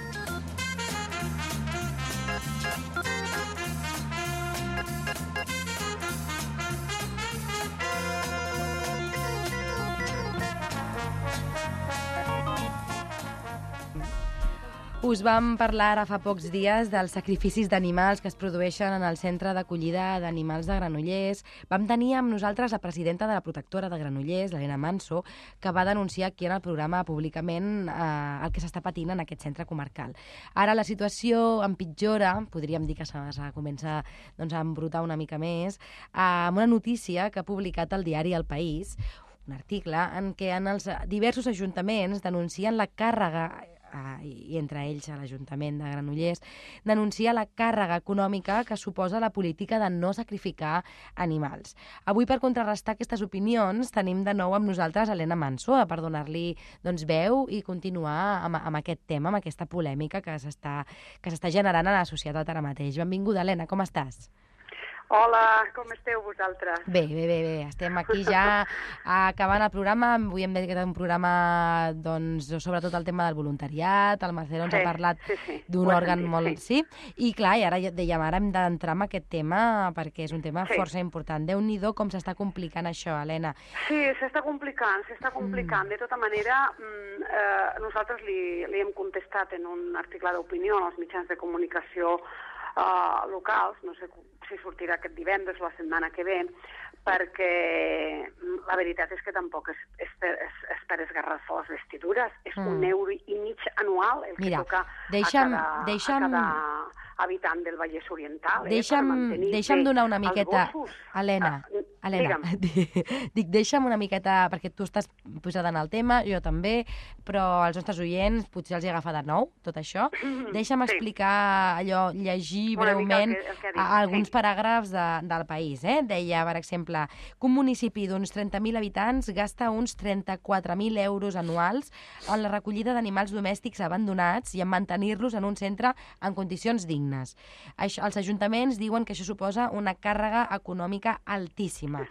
Us vam parlar ara fa pocs dies dels sacrificis d'animals que es produeixen en el centre d'acollida d'animals de Granollers. Vam tenir amb nosaltres la presidenta de la protectora de Granollers, l'Helena Manso, que va denunciar aquí en el programa públicament eh, el que s'està patint en aquest centre comarcal. Ara la situació empitjora, podríem dir que se, se comença doncs, a embrutar una mica més, eh, amb una notícia que ha publicat el diari El País, un article en què en els diversos ajuntaments denuncien la càrrega eh, i entre ells a l'Ajuntament de Granollers, denuncia la càrrega econòmica que suposa la política de no sacrificar animals. Avui, per contrarrestar aquestes opinions, tenim de nou amb nosaltres Helena Manso, per donar-li doncs, veu i continuar amb, amb aquest tema, amb aquesta polèmica que s'està generant a la societat ara mateix. Benvinguda, Helena, com estàs? Hola, com esteu vosaltres? Bé, bé, bé, bé. Estem aquí ja acabant el programa. Avui hem dedicat un programa doncs, sobretot al tema del voluntariat. El Marcelo ens Sí, ha parlat sí, sí. d'un òrgan sentit, molt... Sí. I clar, i ara ja- dèiem, ara hem d'entrar en aquest tema perquè és un tema Sí. força important. Déu-n'hi-do com s'està complicant això, Helena. Sí, s'està complicant, s'està complicant. De tota manera, mm, eh, nosaltres li, li hem contestat en un article d'opinió als mitjans de comunicació eh, locals, no sé si sortirà aquest divendres o la setmana que ve, perquè la veritat és que tampoc és, és, per, és, és per esgarrar-se les vestidures. És Mm. un euro i mig anual el que Mira, toca deixa'm- a, cada, deixa'm- a cada habitant del Vallès Oriental. Deixa'm, eh, per mantenir deixa'm donar una miqueta... Helena, Ah, Helena, dic, deixa'm una miqueta, perquè tu estàs posada en el tema, jo també, però als nostres oients potser els hi agafa de nou tot això. Deixa'm Sí. explicar allò, llegir Una mica el breument que- el que dit, alguns sí. paràgrafs de, del país. Eh? Deia, per exemple, que un municipi d'uns 30.000 habitants gasta uns 34.000 euros anuals en la recollida d'animals domèstics abandonats i en mantenir-los en un centre en condicions dignes. Això, els ajuntaments diuen que això suposa una càrrega econòmica altíssima.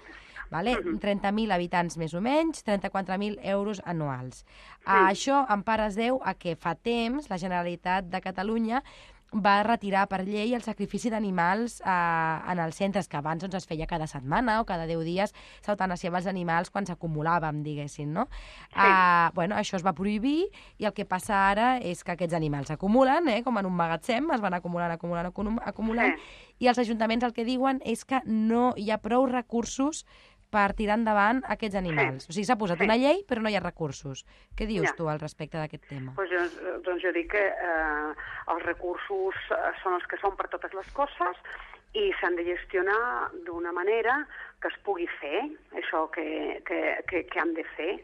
Vale? 30.000 habitants més o menys, 34.000 euros anuals. A això en part es deu a que fa temps la Generalitat de Catalunya va retirar per llei el sacrifici d'animals eh, en els centres que abans doncs, es feia cada setmana o cada 10 dies s'eutanasiava els animals quan s'acumulàvem, diguéssim, no? Eh, bueno, això es va prohibir i el que passa ara és que aquests animals s'acumulen, eh, com en un magatzem, es van acumulant, acumulant, acumulant, acumulant i els ajuntaments el que diuen és que no hi ha prou recursos per tirar endavant aquests animals. O sigui, s'ha posat una llei, però no hi ha recursos. Què dius Ja. tu al respecte d'aquest tema? Pues jo, doncs jo dic que eh, els recursos eh, són els que són per totes les coses i s'han de gestionar d'una manera que es pugui fer això que, que, que, que han de fer.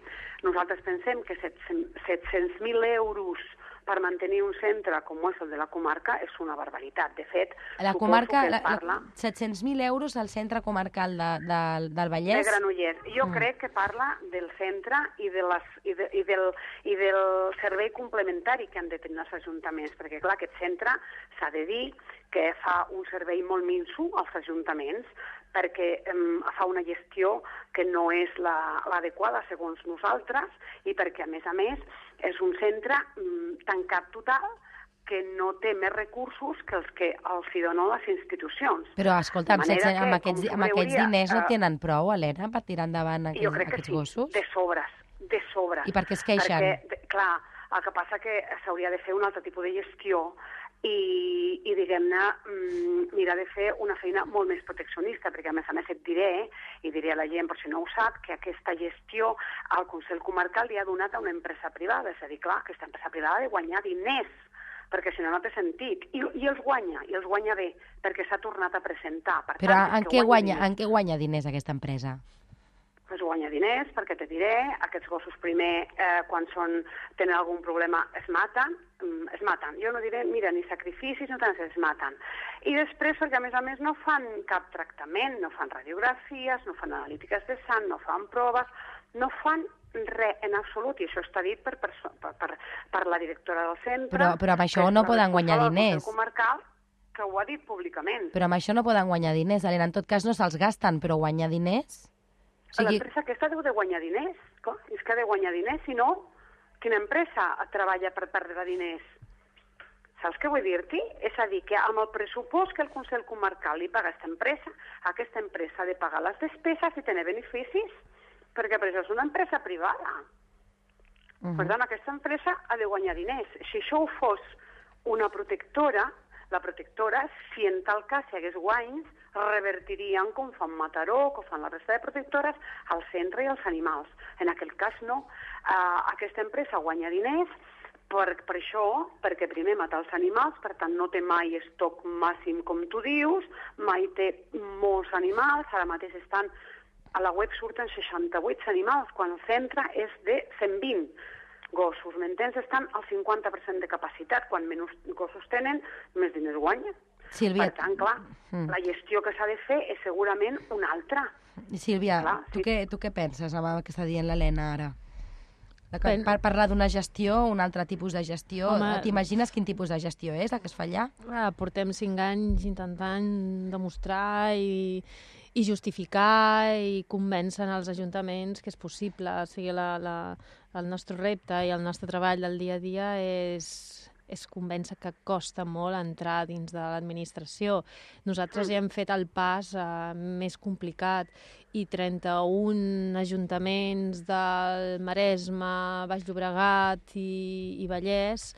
Nosaltres pensem que 700 700.000 euros per mantenir un centre com és el de la comarca és una barbaritat. De fet, La comarca, que la, es parla... la, 700.000 euros al centre comarcal de, de, del Vallès. De Granollers. Jo Mm. crec que parla del centre i, de les, i, de, i, del, i del servei complementari que han de tenir els ajuntaments, perquè clar, aquest centre s'ha de dir que fa un servei molt minso als ajuntaments perquè um, fa una gestió que no és la- l'adequada la, segons nosaltres i perquè, a més a més, és un centre um, tancat total que no té més recursos que els que els hi donen les institucions. Però, escolta, amb, sense, amb, que, aquests, com amb aquests diners no eh, tenen prou, Helena, per tirar endavant aquests, jo crec que aquests sí, gossos? de sobres, de sobres. I per què es queixen? Perquè, clar, el que passa que s'hauria de fer un altre tipus de gestió i, i diguem-ne, mm, mirar de fer una feina molt més proteccionista, perquè a més a més et diré, i diré a la gent, per si no ho sap, que aquesta gestió al Consell Comarcal li ha donat a una empresa privada, és a dir, clar, aquesta empresa privada ha de guanyar diners, perquè si no no té sentit. I, I els guanya, i els guanya bé, perquè s'ha tornat a presentar. Per Però tant, en què, guanya, diners. en què guanya diners aquesta empresa? Pues guanya diners, perquè te diré, aquests gossos primer, eh, quan són, tenen algun problema, es maten, mm, es maten. Jo no diré, mira, ni sacrificis, no tant, es maten. I després, perquè a més a més no fan cap tractament, no fan radiografies, no fan analítiques de sang, no fan proves, no fan res en absolut, i això està dit per, per, per, per la directora del centre. Però- però amb això no poden guanyar diners. Comarcal, que ho ha dit públicament. Però amb això no poden guanyar diners, Helena. En tot cas no se'ls gasten, però guanyar diners... O sigui, L'empresa aquesta deu de guanyar diners. co- És que ha de guanyar diners, si no, quina empresa treballa per perdre diners? Saps què vull dir-t'hi? És a dir, que amb el pressupost que el Consell Comarcal li paga a aquesta empresa, aquesta empresa ha de pagar les despeses i tenir beneficis, perquè per això és una empresa privada. Mhm. Per tant, aquesta empresa ha de guanyar diners. Si això ho fos una protectora, la protectora, si en tal cas hi hagués guanys, revertirien, com fan Mataró, com fan la resta de protectores, al centre i als animals. En aquell cas no. Uh, aquesta empresa guanya diners per, per això, perquè primer mata els animals, per tant no té mai estoc màxim com tu dius, mai té molts animals, ara mateix estan a la web surten 68 animals, quan el centre és de 120 gossos. M'entens? Estan al 50% de capacitat. Quan menys gossos tenen, més diners guanyen. Sílvia... Per tant, clar, Mm. la gestió que s'ha de fer és segurament una altra. Sílvia, Clar, tu, què, tu què penses amb el que està dient l'Helena ara? De que, per parlar d'una gestió, un altre tipus de gestió, Home- t'imagines quin tipus de gestió és la que es fa allà? Ah, portem cinc anys intentant demostrar i, i justificar i convèncer els ajuntaments que és possible. O sigui, la, la, el nostre repte i el nostre treball del dia a dia és, és convèncer que costa molt entrar dins de l'administració. Nosaltres ja hem fet el pas eh, més complicat i 31 ajuntaments del Maresme, Baix Llobregat i, i Vallès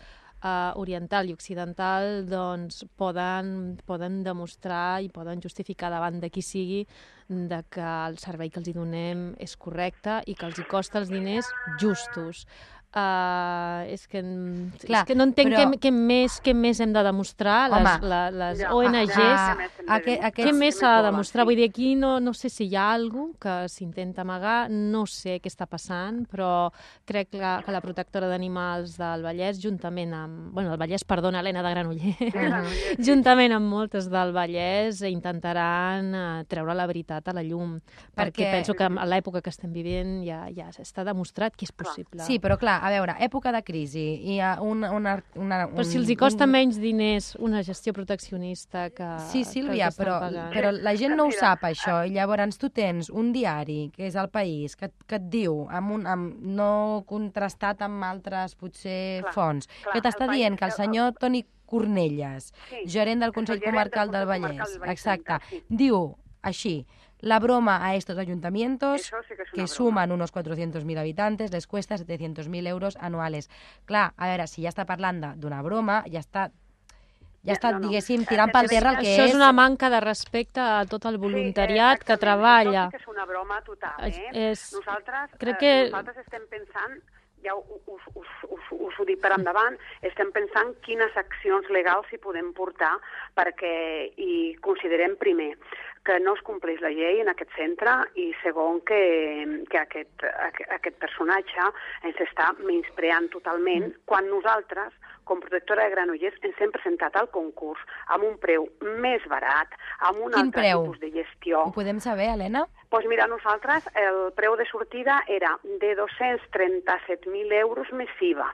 eh, oriental i occidental doncs, poden, poden demostrar i poden justificar davant de qui sigui de que el servei que els hi donem és correcte i que els hi costa els diners justos. Uh, és, que, Clar, és que no entenc però- què, què, més, què més hem de demostrar les, Home, la, les ja, ONGs. ja, aquest- Què més s'ha de demostrar? sí. Vull dir, aquí no, no sé si hi ha alguna que s'intenta amagar, no sé què està passant, però crec que, que la protectora d'animals del Vallès, juntament amb... Bueno, el Vallès, perdona, Helena de Granollers, juntament amb moltes del Vallès, intentaran eh, treure la veritat a la llum, perquè, Perquè- penso que a l'època que estem vivint ja, ja està demostrat que és possible. Sí, però clar, a veure, època de crisi, hi ha una... una, una Però si un- els hi costa un- menys diners una gestió proteccionista que... Sí, Sílvia, que però, pagant. però la gent no ho sap, això, i llavors tu tens un diari, que és El País, que, que et diu, amb un, amb, no contrastat amb altres, potser, Clar, fonts, clar, que t'està País, dient que el el- senyor Toni Cornelles, Sí, gerent del Consell del Comarcal del Consell Vallès, del Baix exacte, sí. diu així, la broma a estos ayuntamientos sí que que suman unos 400.000 habitantes les cuesta 700.000 euros anuales. Clar, a veure, si ja està parlant de- d'una broma, ja està, ja està, no, no. diguéssim, tirant que pel terra el que Això és... és una manca de respecte a tot el voluntariat sí, que treballa. Això sí que és una broma total, eh? és- Nosaltres, crec eh, que- nosaltres estem pensant ja us, us, us, us, us ho dic per endavant, estem pensant quines accions legals hi podem portar perquè hi considerem primer que no es compleix la llei en aquest centre i segon que, que aquest, aquest personatge ens està menyspreant totalment mm. quan nosaltres, com protectora de Granollers, ens hem presentat al concurs amb un preu més barat, amb un Quin altre preu? tipus de gestió. Ho podem saber, Helena? Doncs pues mira, nosaltres el preu de sortida era de 237.000 euros més IVA.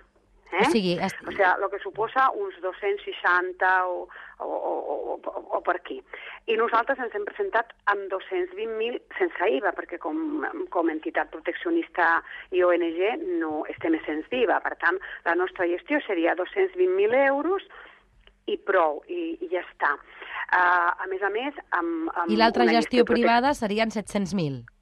Eh? O sigui, es... o sigui, el que suposa uns 260 o, o, o, o, o per aquí. I nosaltres ens hem presentat amb 220.000 sense IVA, perquè com, com a entitat proteccionista i ONG no estem sense IVA. Per tant, la nostra gestió seria 220.000 euros i prou, i, i ja està. Uh, a més a més, amb, amb I l'altra gestió privada serien 700.000.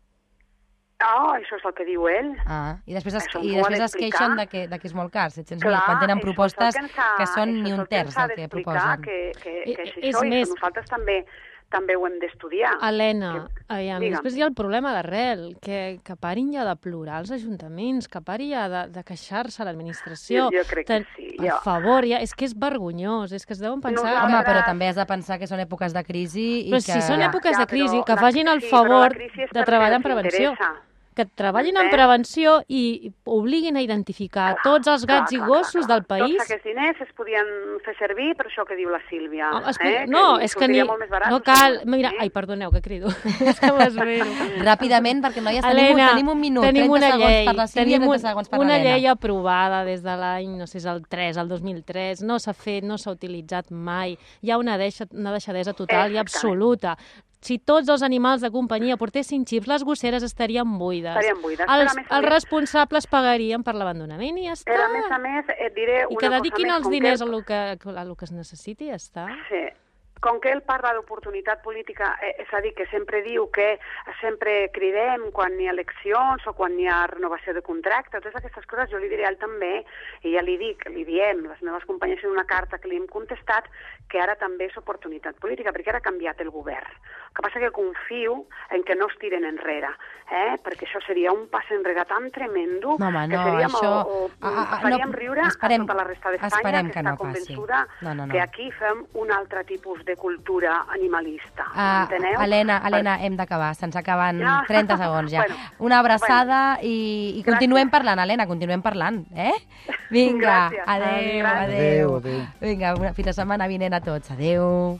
Oh, això és el que diu ell. Ah, i després es, i després es queixen de que, de que és molt car, 700.000, Clar, quan tenen propostes que, ha- que són ni un que terç del que proposen. Que, que, I- que és és això, i més- que nosaltres també també ho hem d'estudiar. Helena, Que- aviam, digue'm. després hi ha el problema d'arrel, que, que parin ja de plorar els ajuntaments, que pari ja de, de queixar-se a l'administració. Jo- jo crec que Ten- sí, Per jo. favor, ja, és que és vergonyós, és que es deuen pensar... Nosaltres- Home, però també has de pensar que són èpoques de crisi i Però que... si són èpoques ja, de crisi, que facin el sí, favor de treballar en prevenció. interessa. Que treballin en prevenció i obliguin a identificar tots els gats i gossos del país. Tots aquests diners es podien fer servir per això que diu la Sílvia. Home, escolta, eh? no, que és que ni... barat, No cal... Mira, eh? ai, perdoneu, que crido. és que. Ràpidament, perquè noies, tenim, un, Helena, tenim un minut, tenim 30 una segons llei, per la Sílvia, tenim 30 un- segons per una llei aprovada des de l'any, no sé, és el 3, el 2003, no s'ha fet, no s'ha utilitzat mai. Hi ha una, deixa, una deixadesa total i absoluta. Si tots els animals de companyia portessin xips, les gosseres estarien buides. Estarien buides, Els, més els més- responsables pagarien per l'abandonament i ja està. Però a més a més et diré I una que dediquin els que diners el- a lo que, a lo que es necessiti i ja està. Sí. Com que ell parla d'oportunitat política, eh, és a dir, que sempre diu que sempre cridem quan hi ha eleccions o quan hi ha renovació de contracte, totes aquestes coses jo li diré a ell també, i ja li dic, li diem, les meves companyes en una carta que li hem contestat, que ara també és oportunitat política, perquè ara ha canviat el govern. El que passa que confio en que no es tiren enrere, eh? perquè això seria un pas enrere tan tremendo No, home, que no, seríem, això... o, o, Ah, ah, ah, faríem no, riure esperem, a tota la resta d'Espanya, que, que està no passi. convençuda No, no, no. que aquí fem un altre tipus de cultura animalista. Uh, Enteneu? Helena, Helena, hem d'acabar, se'ns acaben Ja. 30 segons ja. Bueno, Una abraçada i, i continuem parlant, Helena, continuem parlant, eh? Vinga, adeu, adeu. Adéu, adéu. Vinga, una, fins la setmana vinent a tots. Adeu.